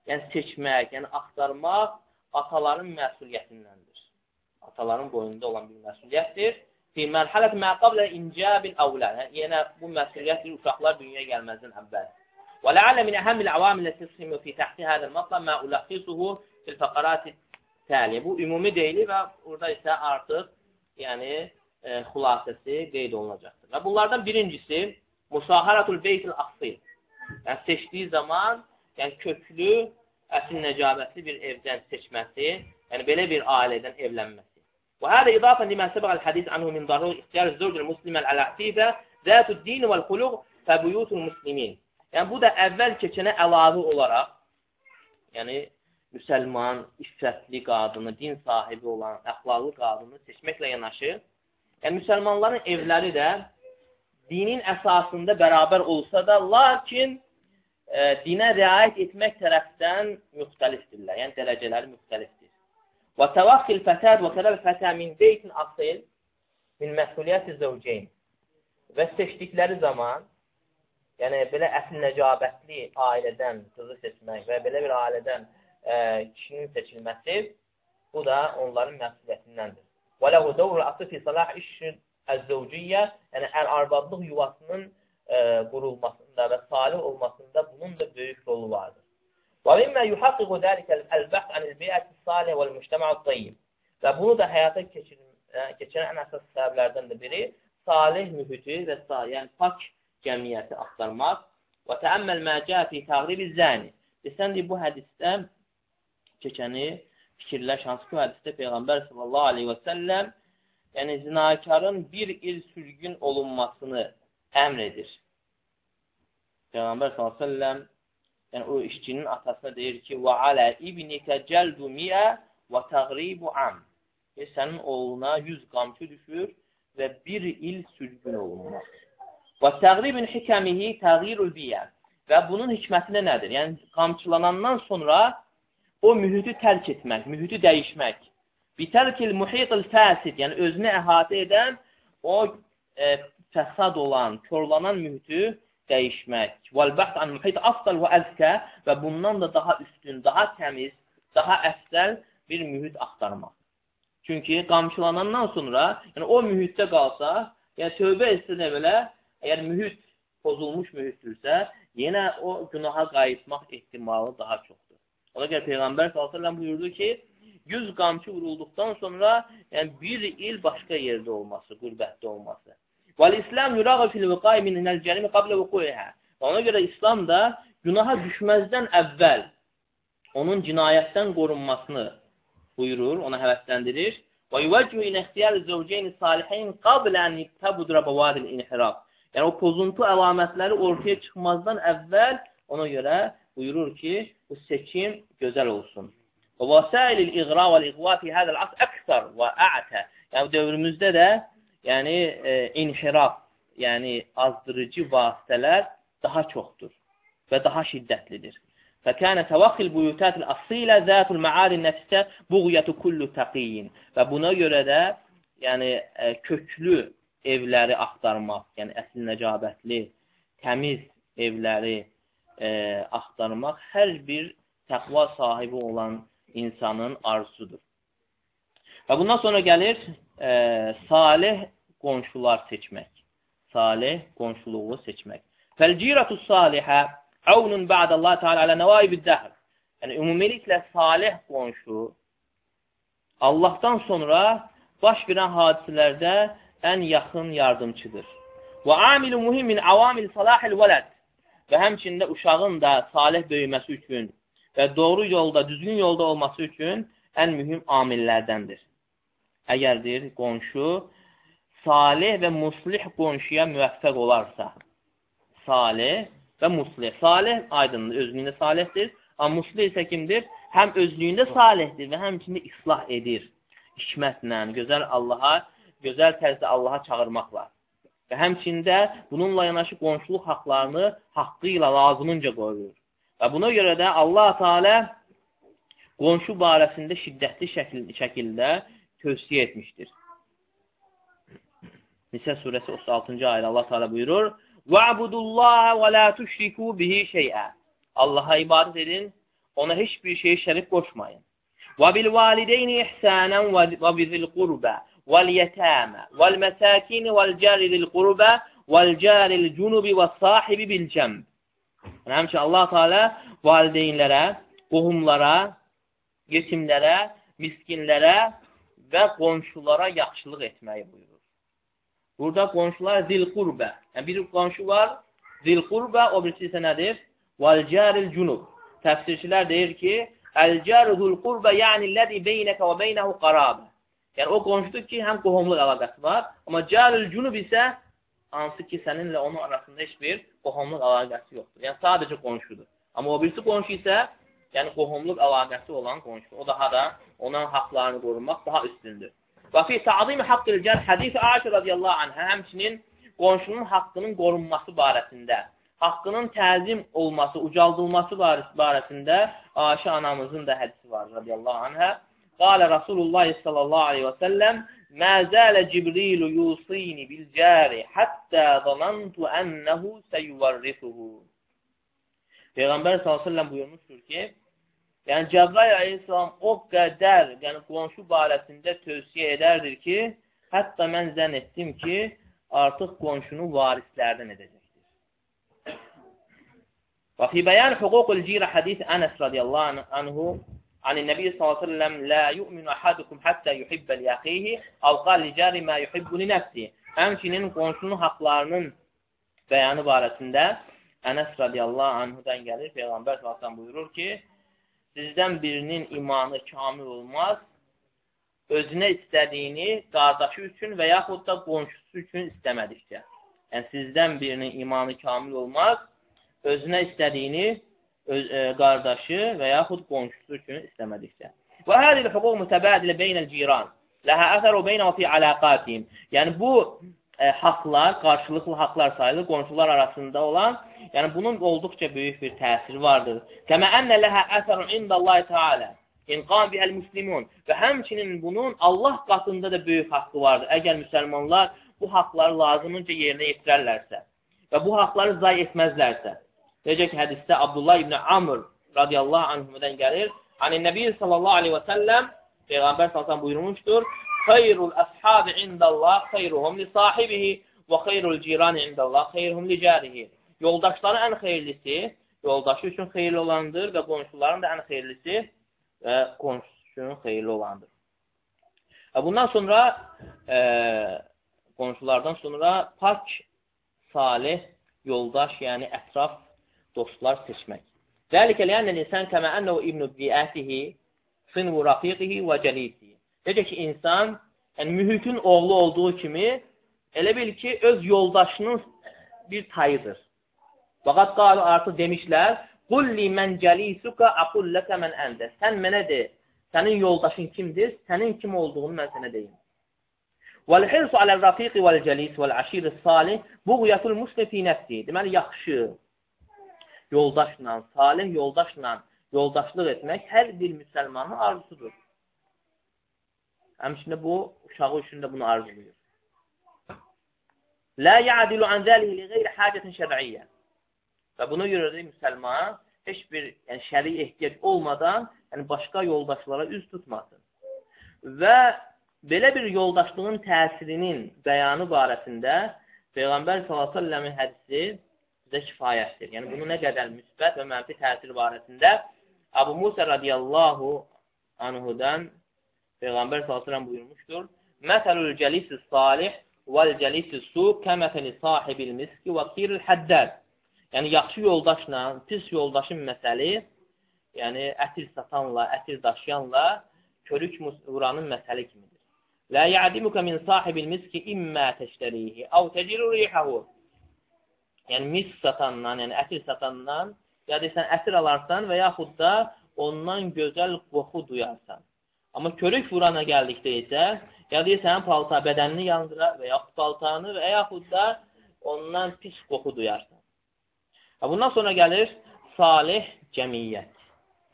yəni seçmək, yəni axtarmaq ataların məsuliyyətindəndir. Ataların boynunda olan bir məsuliyyətdir. Fi mərhələt mə qablə incabil əvlad. Yəni bu məsuliyyət uşaqlar dünyaya gəlməzdən əvvəl. Və la'alla min əhəmmil əvamil təslimu fi təhti hədəl matlab mə ulaxisuhu fil fəqarat təliyə. Bu ümumi deyilir və burada isə artıq yəni e, xülasəsi qeyd olunacaqdır. Və bunlardan birincisi musaharatul beytil asil. Yəni seçdiyi zaman yəni köklü, əsil nəcabətli bir evdən seçməsi, yəni belə bir ailədən evlənməsi. وهذا إضافة لما سبق الحديث عنه من ضرورة اختيار الزوج المسلم العفيفة ذات الدين والخلق فبيوت المسلمين. Yəni bu da əvvəl keçənə əlavə olaraq, yəni müsəlman, iffətli qadını, din sahibi olan, əxlaqlı qadını seçməklə yanaşı, yəni müsəlmanların evləri də dinin əsasında bərabər olsa da, lakin e, dinə riayət etmək tərəfdən müxtəlifdirlər. Yəni dərəcələri müxtəlifdir. Fətət və tələb fətə min beytin asil min məsuliyyəti zəvceyn və seçdikləri zaman, yəni belə əsl nəcabətli ailədən qızı seçmək və belə bir ailədən ə, kişinin seçilməsi, bu da onların məsuliyyətindəndir. Və ləhu dəvrü asıl fi salah işin əz-zəvciyyə, yəni ər-arvadlıq yuvasının ə, qurulmasında və salih olmasında bunun da böyük rolu vardır. ومما يحقق ذلك البحث عن البيئة الصالحة والمجتمع الطيب. Və bunu da həyata keçirən ən əsas səbəblərdən də biri salih mühiti və yəni pak cəmiyyəti axtarmaq. Və təəmməl mə cəfi təqribi zəni. Desəndir, bu hədisdə keçəni fikirləş, hansı ki, hədisdə Peyğəmbər sallallahu aleyhi və səlləm yəni zinakarın bir il sürgün olunmasını əmr edir. Peyğəmbər sallallahu aleyhi və səlləm yəni o işçinin atasına deyir ki, və alə ibnikə cəldu miə və təğribu am. E, sənin oğluna 100 qamçı düşür və bir il sürgün olunmaz. Və təğribin hikəmihi təğyirul biyə. Və bunun hikməti nədir? Yəni, qamçılanandan sonra o mühiti tərk etmək, mühiti dəyişmək. Bitərkil muhitil fəsid, yəni özünü əhatə edən o e, fəsad olan, körlanan mühiti dəyişmək. Vəl-bəht an mühit afdal və əzkə və bundan da daha üstün, daha təmiz, daha əfsəl bir mühit axtarmaq. Çünki qamçılanandan sonra, yəni o mühitdə qalsa, yəni tövbə etsə də belə, əgər mühit pozulmuş mühitdirsə, yenə o günaha qayıtmaq ehtimalı daha çoxdur. Ona görə Peyğəmbər s.ə.v buyurdu ki, 100 qamçı vurulduqdan sonra yəni bir il başqa yerdə olması, qürbətdə olması. Vəl-İslam yuraqı fil vəqai minəl cərimi qablə vukuihə. Ona görə İslam da günaha düşməzdən əvvəl onun cinayətdən qorunmasını buyurur, ona həvəsləndirir. Və yuvəccu ilə ixtiyar zəvceyni salihin qablə ən təbudra bavadil inhiraf. Yəni, o pozuntu əlamətləri ortaya çıxmazdan əvvəl ona görə buyurur ki, bu seçim gözəl olsun. Və vəsailil iğra və iğva fi hədəl as əksər və ətə. Yəni, dövrümüzdə də yəni e, inhiraf, yəni azdırıcı vasitələr daha çoxdur və daha şiddətlidir. Fəkənə təvaxil buyutatil asilə zətul məadin nəfsə buğyətu kullu təqiyyin. Və buna görə də yəni e, köklü evləri axtarmaq, yəni əsl nəcabətli, təmiz evləri e, axtarmaq hər bir təqva sahibi olan insanın arzusudur. Və bundan sonra gəlir e, salih qonşular seçmək. Salih qonşuluğu seçmək. Fəlciratu salihə əvnun ba'dallah Teala alə nəvaibid dəhr. Yəni, ümumiliklə salih qonşu Allahdan sonra baş verən hadisələrdə ən yaxın yardımçıdır. Və amilu muhimmin avamil salahil vələd və həmçində uşağın da salih böyüməsi üçün və doğru yolda, düzgün yolda olması üçün ən mühüm amillərdəndir. Əgər deyir, qonşu salih və muslih qonşuya müvəffəq olarsa, salih və muslih. Salih aydındır, özlüyündə salihdir. Amma muslih isə kimdir? Həm özlüyündə salihdir və həmçində islah edir. Hikmətlə, gözəl Allaha, gözəl tərzdə Allaha çağırmaqla. Və həmçində bununla yanaşı qonşuluq haqlarını haqqı ilə lazımınca qoyulur. Və buna görə də Allah Teala qonşu barəsində şiddətli şəkil, şəkildə tövsiyə etmişdir. Nisə surəsi 36-cı ayədə Allah Teala buyurur: "Va'budullaha və la tuşriku bihi şey'a." Allaha ibadət edin, ona heç bir şey şərik qoşmayın. "Və bil valideyni ihsanan və bizil qurba vel yetama vel mesakin vel cari zil qurba vel caril cunubi və sahibi bil cəmb." Yəni, həmçinin Allah Teala valideynlərə, qohumlara, yetimlərə, miskinlərə və qonşulara yaxşılıq etməyi buyurur. Burada qonşular zilqurbə. Yəni, bir qonşu var, zilqurbə, o birisi isə nədir? Vəl-cəril cunub. Təfsirçilər deyir ki, Əl-cərul qurbə, yəni ləzi beynəkə və beynəhu qarabə. Yəni, o qonşudur ki, həm qohumluq əlaqəsi var, amma cəril cunub isə hansı ki, səninlə onun arasında heç bir qohumluq əlaqəsi yoxdur. Yəni, sadəcə qonşudur. Amma o birisi qonşu isə, yəni qohumluq əlaqəsi olan qonşudur. O daha da onun haqlarını qorunmaq daha üstündür. Və fi ta'zimi haqqil cər hədisi Aişə radiyallahu anhə həmçinin qonşunun haqqının qorunması barəsində, haqqının təzim olması, ucaldılması barəsində Aişə anamızın da hədisi var radiyallahu anhə. Qalə Rasulullah sallallahu aleyhi və səlləm Mə zələ Cibrilu yusini bil cəri həttə zanantu ənəhu seyuvarrisuhu. Peyğəmbər s.ə.v buyurmuşdur ki, Yəni Cəbrail əleyhissalam o qədər, yəni qonşu barəsində tövsiyə edərdir ki, hətta mən zənn etdim ki, artıq qonşunu varislərdən edəcəkdir. Və fi bəyan hüququl cirə hadis Ənəs radiyallahu anhu عن النبي صلى الله عليه وسلم لا يؤمن أحدكم حتى يحب لأخيه أو قال لجار ما يحب لنفسه Həmçinin qonşunun haqlarının bəyanı barəsində Ənəs radiyallahu anhudan gəlir. Peyğəmbər sallallahu buyurur ki, sizdən birinin imanı kamil olmaz, özünə istədiyini qardaşı üçün və yaxud da qonşusu üçün istəmədikcə. Yəni, sizdən birinin imanı kamil olmaz, özünə istədiyini öz, e, qardaşı və yaxud qonşusu üçün istəmədikcə. Və hədil hüquq mütəbədilə beynəl ciran. Ləhə əsər o beynə fi əlaqatihim. Yəni, bu e, haqlar, qarşılıqlı haqlar sayılır qonşular arasında olan. Yəni bunun olduqca böyük bir təsiri vardır. Kəmə ennə ləhə əsərun indallahi tealə. İnqam bihəl müslimun. Və həmçinin bunun Allah qatında da böyük haqqı vardır. Əgər müsəlmanlar bu haqları lazımınca yerinə yetirərlərsə və bu haqları zay etməzlərsə. Necə ki, hədisdə Abdullah ibn Amr radiyallahu anhümədən gəlir. Hani Nəbi sallallahu aleyhi və səlləm Peyğəmbər sallallahu buyurmuşdur. Xeyrul əshabi indallah xeyruhum li sahibihi və xeyrul cirani indallah xeyruhum li cərihi. Yoldaşların ən xeyirlisi yoldaşı üçün xeyirli olandır və qonşuların da ən xeyirlisi və qonşusu üçün xeyirli olandır. Və bundan sonra e, qonşulardan sonra pak, salih, yoldaş, yəni ətraf dostlar seçmək. Dəlikə ləyənnə insan kəmə ənəv ibn-i biətihi, sinvu rafiqihi və cəlisi. Necə ki, insan yəni, mühütün oğlu olduğu kimi elə bil ki, öz yoldaşının bir tayıdır. Fəqat qalı artıq demişlər, Qulli mən cəlisuka aqulləkə mən əndə. Sən mənə de, sənin yoldaşın kimdir? Sənin kim olduğunu mən sənə deyim. Vəl-hirsu aləl-rafiqi vəl-cəlis vəl-aşir-i salih buğyatul muslim fi nəfsi. Deməli, yaxşı yoldaşla, salih yoldaşla yoldaşlıq etmək hər bir müsəlmanın arzusudur. Həmçində bu, uşağı üçün də bunu arzulayır. Lə yədilu an zəlihi li qeyri həcətin şər'iyyə. Və buna görə də müsəlman heç bir yəni, şəri ehtiyac olmadan yəni, başqa yoldaşlara üz tutmasın. Və belə bir yoldaşlığın təsirinin bəyanı barəsində Peyğəmbər s.ə.v-in hədisi bizə kifayətdir. Yəni, bunu nə qədər müsbət və mənfi təsir barəsində Abu Musa radiyallahu anhudan Peyğəmbər s.ə.v buyurmuşdur. Məsəlül cəlis-i salih vəl cəlis-i su kəməfəli sahibil miski və qiril həddər. Yəni, yaxşı yoldaşla, pis yoldaşın məsəli, yəni ətir satanla, ətir daşıyanla körük vuranın məsəli kimidir. Lə yədimuka min sahibil miski immə təştərihi, əv təciru rihəhu. Yəni, mis satandan, yəni ətir satandan, ya desən, ətir alarsan və yaxud da ondan gözəl qoxu duyarsan. Amma körük vurana gəldikdə isə, Ya deyir, sənin paltar bədənini yandırar və yaxud paltarını və yaxud da ondan pis qoxu duyarsan. Bundan sonra gəlir salih cəmiyyət.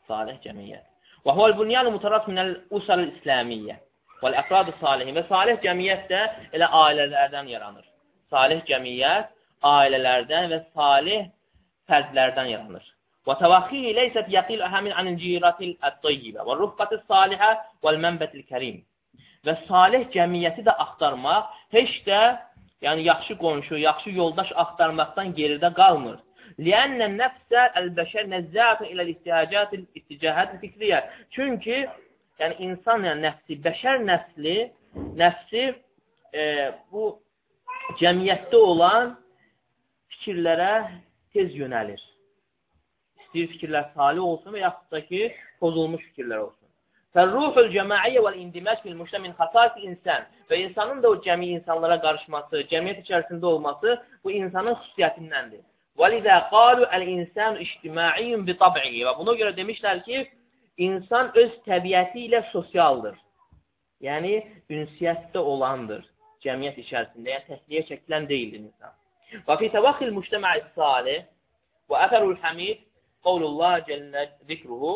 Salih cəmiyyət. Və huvəl bunyan mutaraf minəl usal İslamiyyə vəl əfrad salihin. Və salih cəmiyyət də elə ailələrdən yaranır. Salih cəmiyyət ailələrdən və salih fərdlərdən yaranır. Yaqil əhəmin anil ciratil ət-tayyibə və rufqatı salihə vəl mənbətil kərim. Və salih cəmiyyəti də axtarmaq heç də yəni yaxşı qonşu, yaxşı yoldaş axtarmaqdan geridə qalmır. Liənnə nəfsə əl-bəşər nəzzətun ilə istihacət isticahət fikriyyə. Çünki yəni insan yəni nəfsi, bəşər nəsli, nəfsi e, bu cəmiyyətdə olan fikirlərə tez yönəlir İstəyir fikirlər salih olsun və yaxud da ki, pozulmuş fikirlər olsun. Fərruhul cəmaiyyə vəl indiməc fil müştəmin xasas insan və insanın da o cəmi insanlara qarışması, cəmiyyət içərisində olması bu insanın xüsusiyyətindəndir. وَلِذَا قَالُوا الْاِنْسَانُ اِجْتِمَاعِيٌ بِطَبْعِهِ Və buna görə demişlər ki, insan öz təbiəti ilə sosialdır. Yəni, ünsiyyətdə olandır cəmiyyət içərisində. Yəni, təhliyə çəkilən deyildir insan. Və fi təvaxil müştəmə'i salih və əfərul həmid qavlullah cəllə zikruhu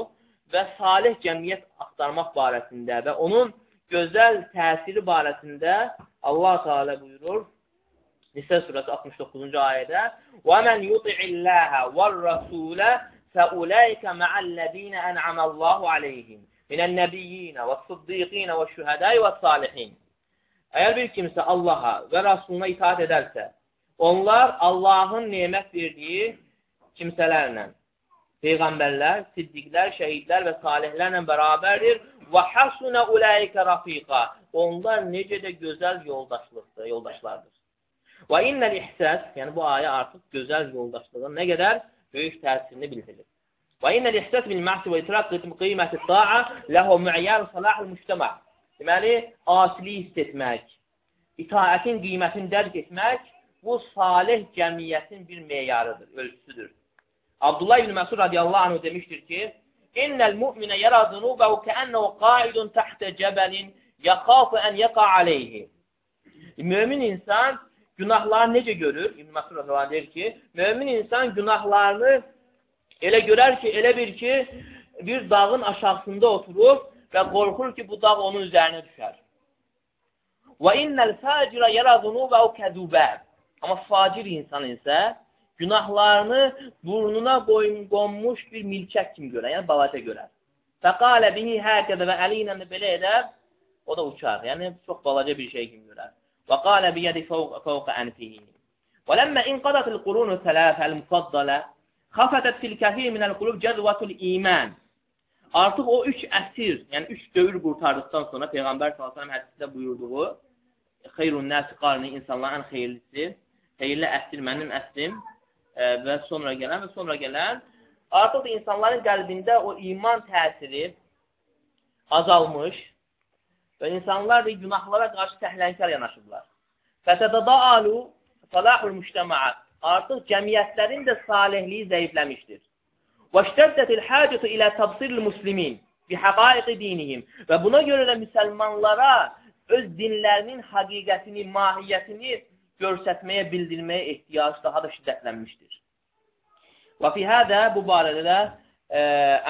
və salih cəmiyyət axtarmaq barəsində və onun gözəl təsiri barəsində Allah Teala buyurur Nisə surəsi 69-cu ayədə Və mən yuti'illəhə vəl-rəsulə fəuləykə mə'əl-ləzīnə ən'aməllahu aleyhim minən-nəbiyyinə və-sıddiqinə və-şühədəy və-salihin Əgər bir kimsə Allaha və Rasuluna itaat edərsə, onlar Allahın nemət verdiyi kimsələrlə, peyğəmbərlər, siddiqlər, şəhidlər və salihlərlə bərabərdir. Və hasunə uləykə rafiqa. Onlar necə də gözəl yoldaşlıqdır, yoldaşlardır. Və innəl ihsəs, yəni bu ayə artıq gözəl yoldaşlığın nə qədər böyük təsirini bildirir. Və innəl ihsəs bil məhsi və itiraq qiyməti ta'a ləhu mü'iyyar salahul müştəmə. Deməli, asili hiss etmək, itaətin qiymətini dərk etmək bu salih cəmiyyətin bir meyarıdır, ölçüsüdür. Abdullah ibn Məsud radiyallahu anhu demişdir ki, İnnəl mu'minə yərə zunubəhu kəənnəhu qaidun təhtə cəbəlin yəxafu ən yəqa aleyhi. Mömin insan günahları necə görür? İbn Məsud radiyallahu deyir ki, mömin insan günahlarını elə görər ki, elə bir ki, bir dağın aşağısında oturur və qorxur ki, bu dağ onun üzərinə düşər. Və innəl fəcirə yerə zunubəhu kəzubə. Amma facir insan isə Günahlarını burnuna qoyun, qonmuş bir milçək kimi görər, yəni balatə görər. Fəqalə bihi həkədə və əli ilə belə edər, o da uçar. Yəni, çox balaca bir şey kimi görər. Və qalə biyədi fəvqə ənfihi. Və ləmmə inqadatil qurunu tələfəl müfaddalə, xafətət fil kəhir minəl qulub cəzvətul imən. Artıq o üç əsir, yəni üç dövr qurtardıqdan sonra Peyğəmbər s.ə.v hədisdə buyurduğu xeyrun nəsi qarni insanların xeyirlisi, xeyirli əsir mənim əsrim, və sonra gələn və sonra gələn artıq da insanların qəlbində o iman təsiri azalmış və insanlar da günahlara qarşı təhlənkar yanaşıblar. Fətədədaalu salahul müştəmaat artıq cəmiyyətlərin də salihliyi zəifləmişdir. Və ştəddətil hacətu ilə təbsiril muslimin bi həqaiqi dinihim və buna görə də müsəlmanlara öz dinlərinin həqiqətini, mahiyyətini görsətməyə, bildirməyə ehtiyac daha da şiddətlənmişdir. Və fi hədə bu barədə də ə,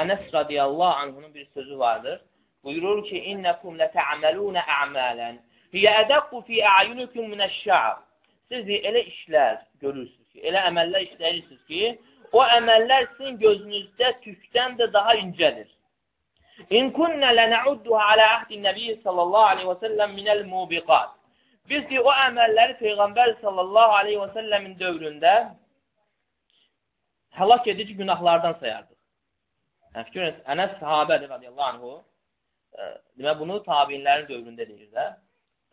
Ənəs radiyallahu anhunun bir sözü vardır. Buyurur ki, İnnəkum lətə'məlunə ə'mələn Hiyə ədəqqu fi əyunikum minəşşə'ab Siz elə işlər görürsünüz ki, elə əməllər işləyirsiniz ki, o əməllər sizin gözünüzdə tükdən də daha incədir. İn kunnə lənəudduha alə əhdi nəbi sallallahu aleyhi və səlləm minəl mubiqat. Biz ki, o əməlləri Peyğəmbər sallallahu aleyhi və səlləmin dövründə həlak edici günahlardan sayardıq. Yəni, fikir Ənəs sahabədir radiyallahu anhu demək bunu tabinlərin dövründə deyir də.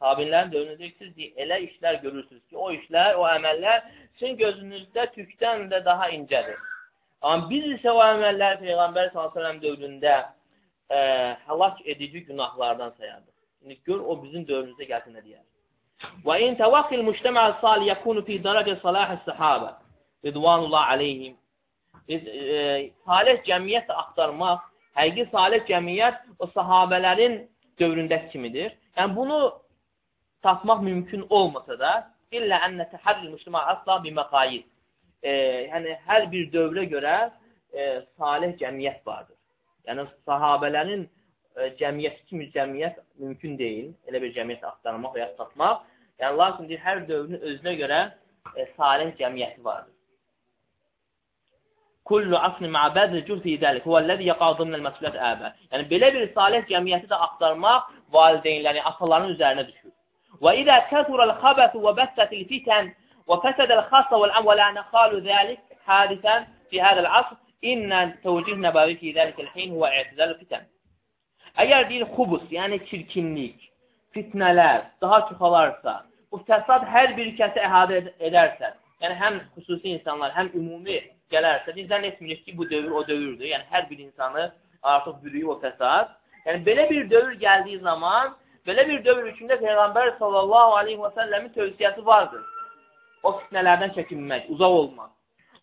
Tabinlərin dövründə deyir ki, siz elə işlər görürsünüz ki, o işlər, o əməllər sizin gözünüzdə tükdən də daha incədir. Amma biz isə o əməllər Peyğəmbər s.ə.v dövründə ə, həlak edici günahlardan sayardıq. İndi gör, o bizim dövrümüzdə gəlsin nə deyər. İn təvaxil müştəmə sali yəkunu fi dərəcə salahə səhabə ridvanullah aleyhim. Biz e, salih cəmiyyət axtarmaq həqiqi salih cəmiyyət o sahabələrin dövründəki kimidir. Yəni, bunu tapmaq mümkün olmasa da, illə ənə təhərril müslimə asla bir məqayid. E, yəni, hər bir dövrə görə e, salih cəmiyyət vardır. Yəni, sahabələrin e, cəmiyyəti kimi cəmiyyət mümkün deyil. Elə bir cəmiyyət axtarmaq və ya tapmaq. Yəni, lakin deyir, hər dövrün özünə görə e, salih cəmiyyəti vardır. Kullu asli ma'bad ricul fi zalik huwa allazi yaqa'u dhimna al-mas'uliyat aba. Yəni belə bir salih cəmiyyəti də axtarmaq valideynlərin, yəni ataların üzərinə düşür. Və iza kathura al-khabath və bassat al-fitan və fasada al-khassa wal-am wa la naqalu zalik hadisan fi hada al-asr inna tawjih nabawi fi zalik al-hin huwa i'tizal al-fitan. Əgər deyir xubus, yəni çirkinlik, fitnələr daha çoxalarsa, bu fəsad hər bir kəsi əhatə edərsə, yəni həm xüsusi insanlar, həm ümumi gələrsə, biz zənn etmirik ki, bu dövr o dövrdür. Yəni, hər bir insanı artıq bürüyü o fəsad. Yəni, belə bir dövr gəldiyi zaman, belə bir dövr üçündə Peyğəmbər sallallahu aleyhi və səlləmin tövsiyəsi vardır. O fitnələrdən çəkinmək, uzaq olmaq.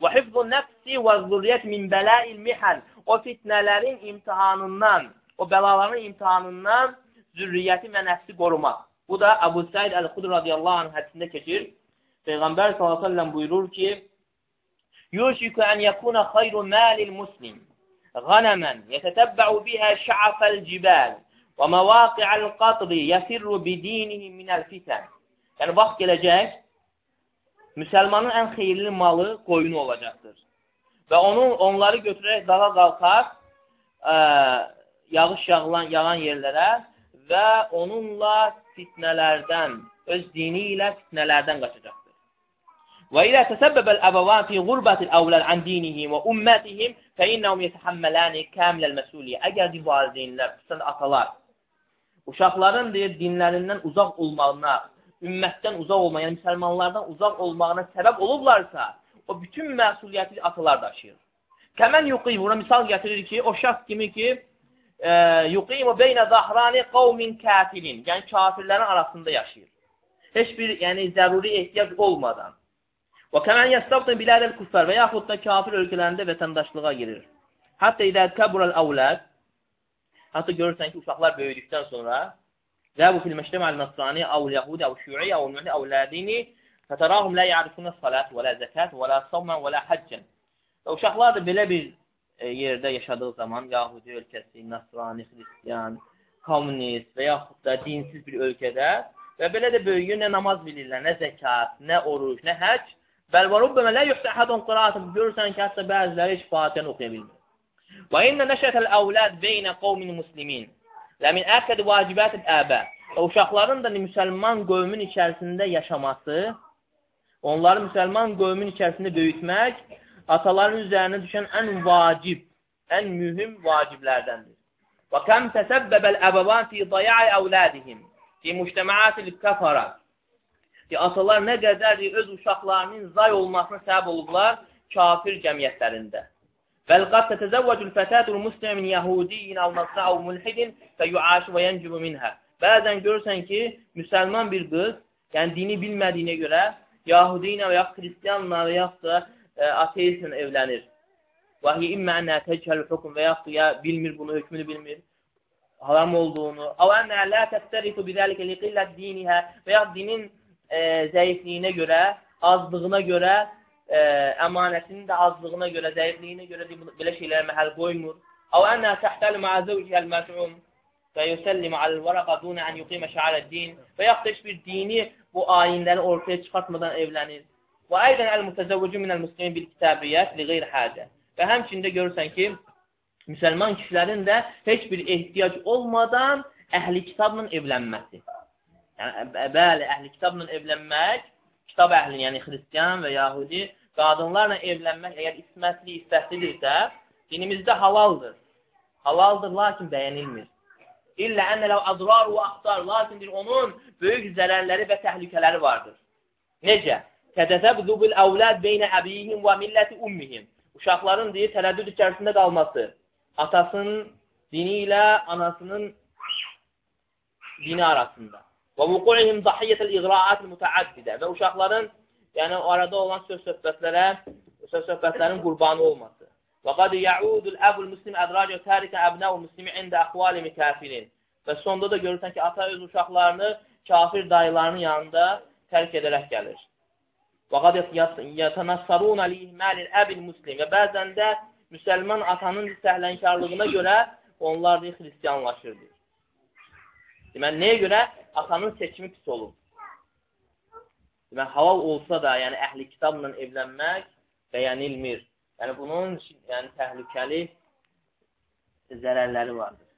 Və hifzun nəfsi və zürriyyət min bələil mihan. O fitnələrin imtihanından, o bəlaların imtihanından zürriyyəti və nəfsi qorumaq. Bu da Abu Said el-Hudr radıyallahu anh hadisinde geçir. Peygamber sallallahu aleyhi ve sellem buyurur ki Yuşiku en yakuna hayru malil muslim ganamen yetetebba'u biha şa'fel cibal ve mevaki'al katri yefirru bidinihi minel fiten. Yani vaxt gelecek Müslümanın en hayırlı malı koyunu olacaktır. Ve onu onları götürerek dağa kalkar e, yağış yağılan, yağan yerlere ve onunla fitnələrdən, öz dini ilə fitnələrdən qaçacaqdır. Və ilə təsəbbəbəl əbəvan fi qurbətil əvlən ən dinihim və ümmətihim fə innəhum yətəhəmmələni kəmiləl məsuliyyə. Əgər ki, valideynlər, xüsusən atalar, uşaqların deyir, dinlərindən uzaq olmağına, ümmətdən uzaq olmağına, yəni müsəlmanlardan uzaq olmağına səbəb olublarsa, o bütün məsuliyyəti atalar daşıyır. Kəmən yuqi, buna misal gətirir ki, o şəxs kimi ki, yuqimu beynə zahrani qavmin kafilin, yəni kafirlərin arasında yaşayır. Heç bir yəni, zəruri ehtiyac olmadan. Və kəmən yəstəbdın bilədəl kuffar və yaxud da kafir ölkələrində vətəndaşlığa girir. Hətta idə kəburəl əvləd Hətta görürsən ki, uşaqlar böyüdükdən sonra Zəbu fil məştəməl nəsrani, əvl yəhudi, əvl şü'i, əvl mühli, əvl lədini fətərahum lə yərifunə salət və lə zəkət və lə savmən və lə həccən. Və uşaqlar da belə bir e, yerdə yaşadığı zaman, Yahudi ölkəsi, Nasrani, Xristiyan, kommunist və yaxud da dinsiz bir ölkədə və belə də böyüyür, nə namaz bilirlər, nə zəkat, nə oruç, nə həcc Bəl və rubbəmə lə yuhsə əhədun qıraatın. Görürsən ki, hətta bəziləri heç fatihəni oxuya bilmir. Və innə nəşətəl əvləd beynə qovmin muslimin. Ləmin əkəd vacibət əbə. Və uşaqların da müsəlman qövmün içərisində yaşaması, onları müsəlman qövmün içərisində böyütmək, ataların üzərinə düşən ən vacib, ən mühüm vaciblərdəndir. Və kəm təsəbbəbəl əbəvan fi daya'i əvlədihim fi müştəmaətil kəfərə atalar nə qədər öz uşaqlarının zay olmasına səbəb olublar kafir cəmiyyətlərində. Bəl qad tətəzəvvəcül fətətul muslimin yəhudiyyin əv nasra əv mulhidin fəyuaşı və yəncübü minhə. Bəzən görürsən ki, müsəlman bir qız, yəni dini bilmədiyinə görə, Yahudi ilə və ya Xristiyanla və yaxud da e, ateistlə evlənir. Və hiyə immə ənə təcəl hüküm və yaxud ya bilmir bunu, hökmünü bilmir, haram olduğunu. Əv ənə lə təstərifu bidəlikə liqillət dinihə və yaxud dinin e, zəifliyinə görə, azlığına görə, e, əmanətinin də azlığına görə, zəifliyinə görə belə şeylərə məhəl qoymur. Əv ənə təhtəl məzəvcihəl məz'um və yüsəllim aləl-vərəqə dunə ən yuqimə şəaləd-din və yaxud da heç bir dini bu ayinləri ortaya çıxartmadan evlənir. Və aydən əl-mütəzəvvücü minəl-muslimin bil-kitabiyyət li qeyr həcə. Və həmçində görürsən ki, müsəlman kişilərin də heç bir ehtiyac olmadan əhli kitabla evlənməsi. Yəni, bəli, əhli kitabla evlənmək, kitab əhli, yəni xristiyan və yahudi, qadınlarla evlənmək əgər ismətli, istəhlidirsə, dinimizdə halaldır. Halaldır, lakin bəyənilmir. İllə ənələ adrar və axtar, lakindir onun böyük zərərləri və təhlükələri vardır. Necə? Tədətəbzu bil əvləd beynə əbiyihim və milləti ummihim. Uşaqların deyir, tərəddüd içərisində qalması. Atasının dini ilə anasının dini arasında. Və vuku'ihim dahiyyətəl iğraat mütəaddidə və uşaqların yəni arada olan söz söhbətlərə, söz söhbətlərin qurbanı olması. Və qad ya'udul əbul muslim ədraca tərikə əbnəul muslimi ində əxvali mikafirin. Və sonda da görürsən ki, ata öz uşaqlarını kafir dayılarının yanında tərk edərək gəlir. Və qad yətənəssarun əleyhiməlil əbil muslim. Və bəzən də müsəlman atanın səhlənkarlığına görə onlar deyil, xristiyanlaşırdır. Deməli, nəyə görə? Atanın seçimi pis olub. Deməli, halal olsa da, yəni əhli kitabla evlənmək bəyənilmir. Yəni, bunun yəni, təhlükəli zərərləri vardır.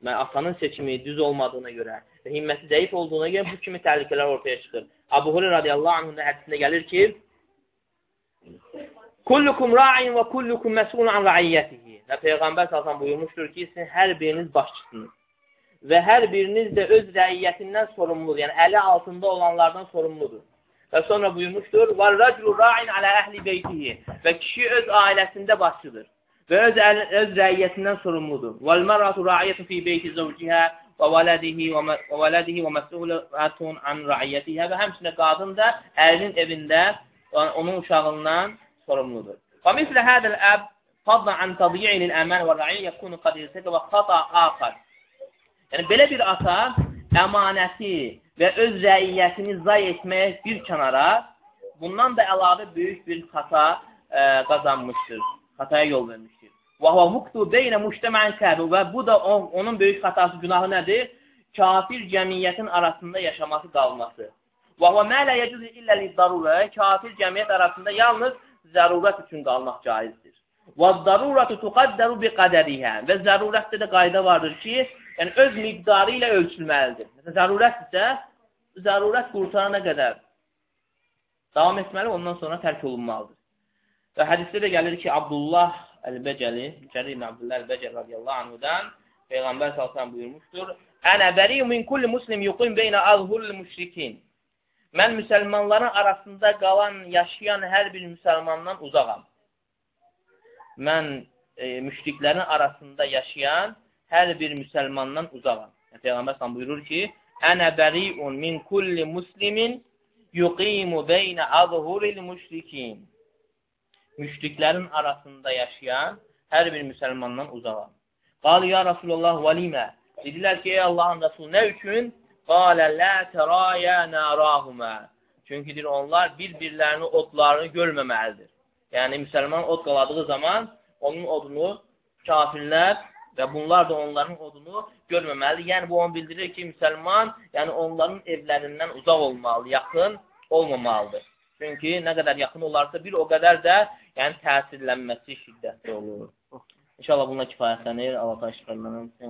Deməli, atanın seçimi düz olmadığına görə, himməti zəif olduğuna görə bu kimi təhlükələr ortaya çıxır. Abu Hurayra radiyallahu anhın hədisində gəlir ki: "Kullukum ra'in və kullukum məs'ulun an ra'iyyatihi." Və peyğəmbər sallallahu buyurmuşdur ki, sizin hər biriniz başçısınız və hər biriniz də öz rəiyyətindən sorumludur. Yəni əli altında olanlardan sorumludur. Və sonra buyurmuşdur: "Və raculu ra'in ala ahli beytihi." Və kişi öz ailəsində başçıdır və öz, öz rəiyyətindən sorumludur. "Vəl maratu ra'iyatun fi beyti zawciha." və vələdihi və vələdihi və məsulatun an rəiyyətihə və həmçinin qadın da ərinin evində onun uşağından sorumludur. Və mislə hədəl əb fadla an tadiyin əmən və rəiyyə yəkunu qad yirtəqə və xata axar. Yəni belə bir ata əmanəti və öz rəiyyətini zay etmək bir kənara, bundan da əlavə böyük bir xata ə, qazanmışdır. Xataya yol vermişdir. Huwa muqtu beynə mujtama'in kafir və bu da on, onun böyük xatası, günahı nədir? Kafir cəmiyyətin arasında yaşaması qalması. Huwa ma la yecuz illa lid-darura. Kafir cəmiyyət arasında yalnız zərurət üçün qalmaq caizdir. Tuqaddaru bi qədəriha. Və zərurətdə də qayda vardır ki, yəni öz miqdarı ilə ölçülməlidir. Məsələn, zərurət isə zərurət qurtarana qədər davam etməli, ondan sonra tərk olunmalıdır. Və hədisdə də gəlir ki, Abdullah Əl-Bəcəli, Cərir ibn Abdullah Əl-Bəcəli radiyallahu anhudan Peyğəmbər sallallahu buyurmuşdur: "Ənə bəri'un min kulli muslim yuqim beynə azhurul müşrikin." Mən müsəlmanların arasında qalan, yaşayan hər bir müsəlmandan uzaqam. Mən e, müşriklərin arasında yaşayan hər bir müsəlmandan uzaqam. Yəni, Peyğəmbər sən buyurur ki, Ənə bəriun min kulli muslimin yuqimu beynə azhuril müşrikin. Müşriklərin arasında yaşayan hər bir müsəlmandan uzaqam. Qalı ya Rasulullah və limə. Dedilər ki, ey Allahın Rasulü, nə üçün? Qalə lə tərəyə nərahumə. Çünki deyir, onlar bir-birlərini odlarını görməməlidir. Yəni, müsəlman od qaladığı zaman onun odunu kafirlər və bunlar da onların odunu görməməlidir. Yəni, bu onu bildirir ki, müsəlman yəni onların evlərindən uzaq olmalı, yaxın olmamalıdır. Çünki nə qədər yaxın olarsa, bir o qədər də yəni, təsirlənməsi şiddətli olur. İnşallah bununla kifayətlənir. Allah təşkiləndən. Sen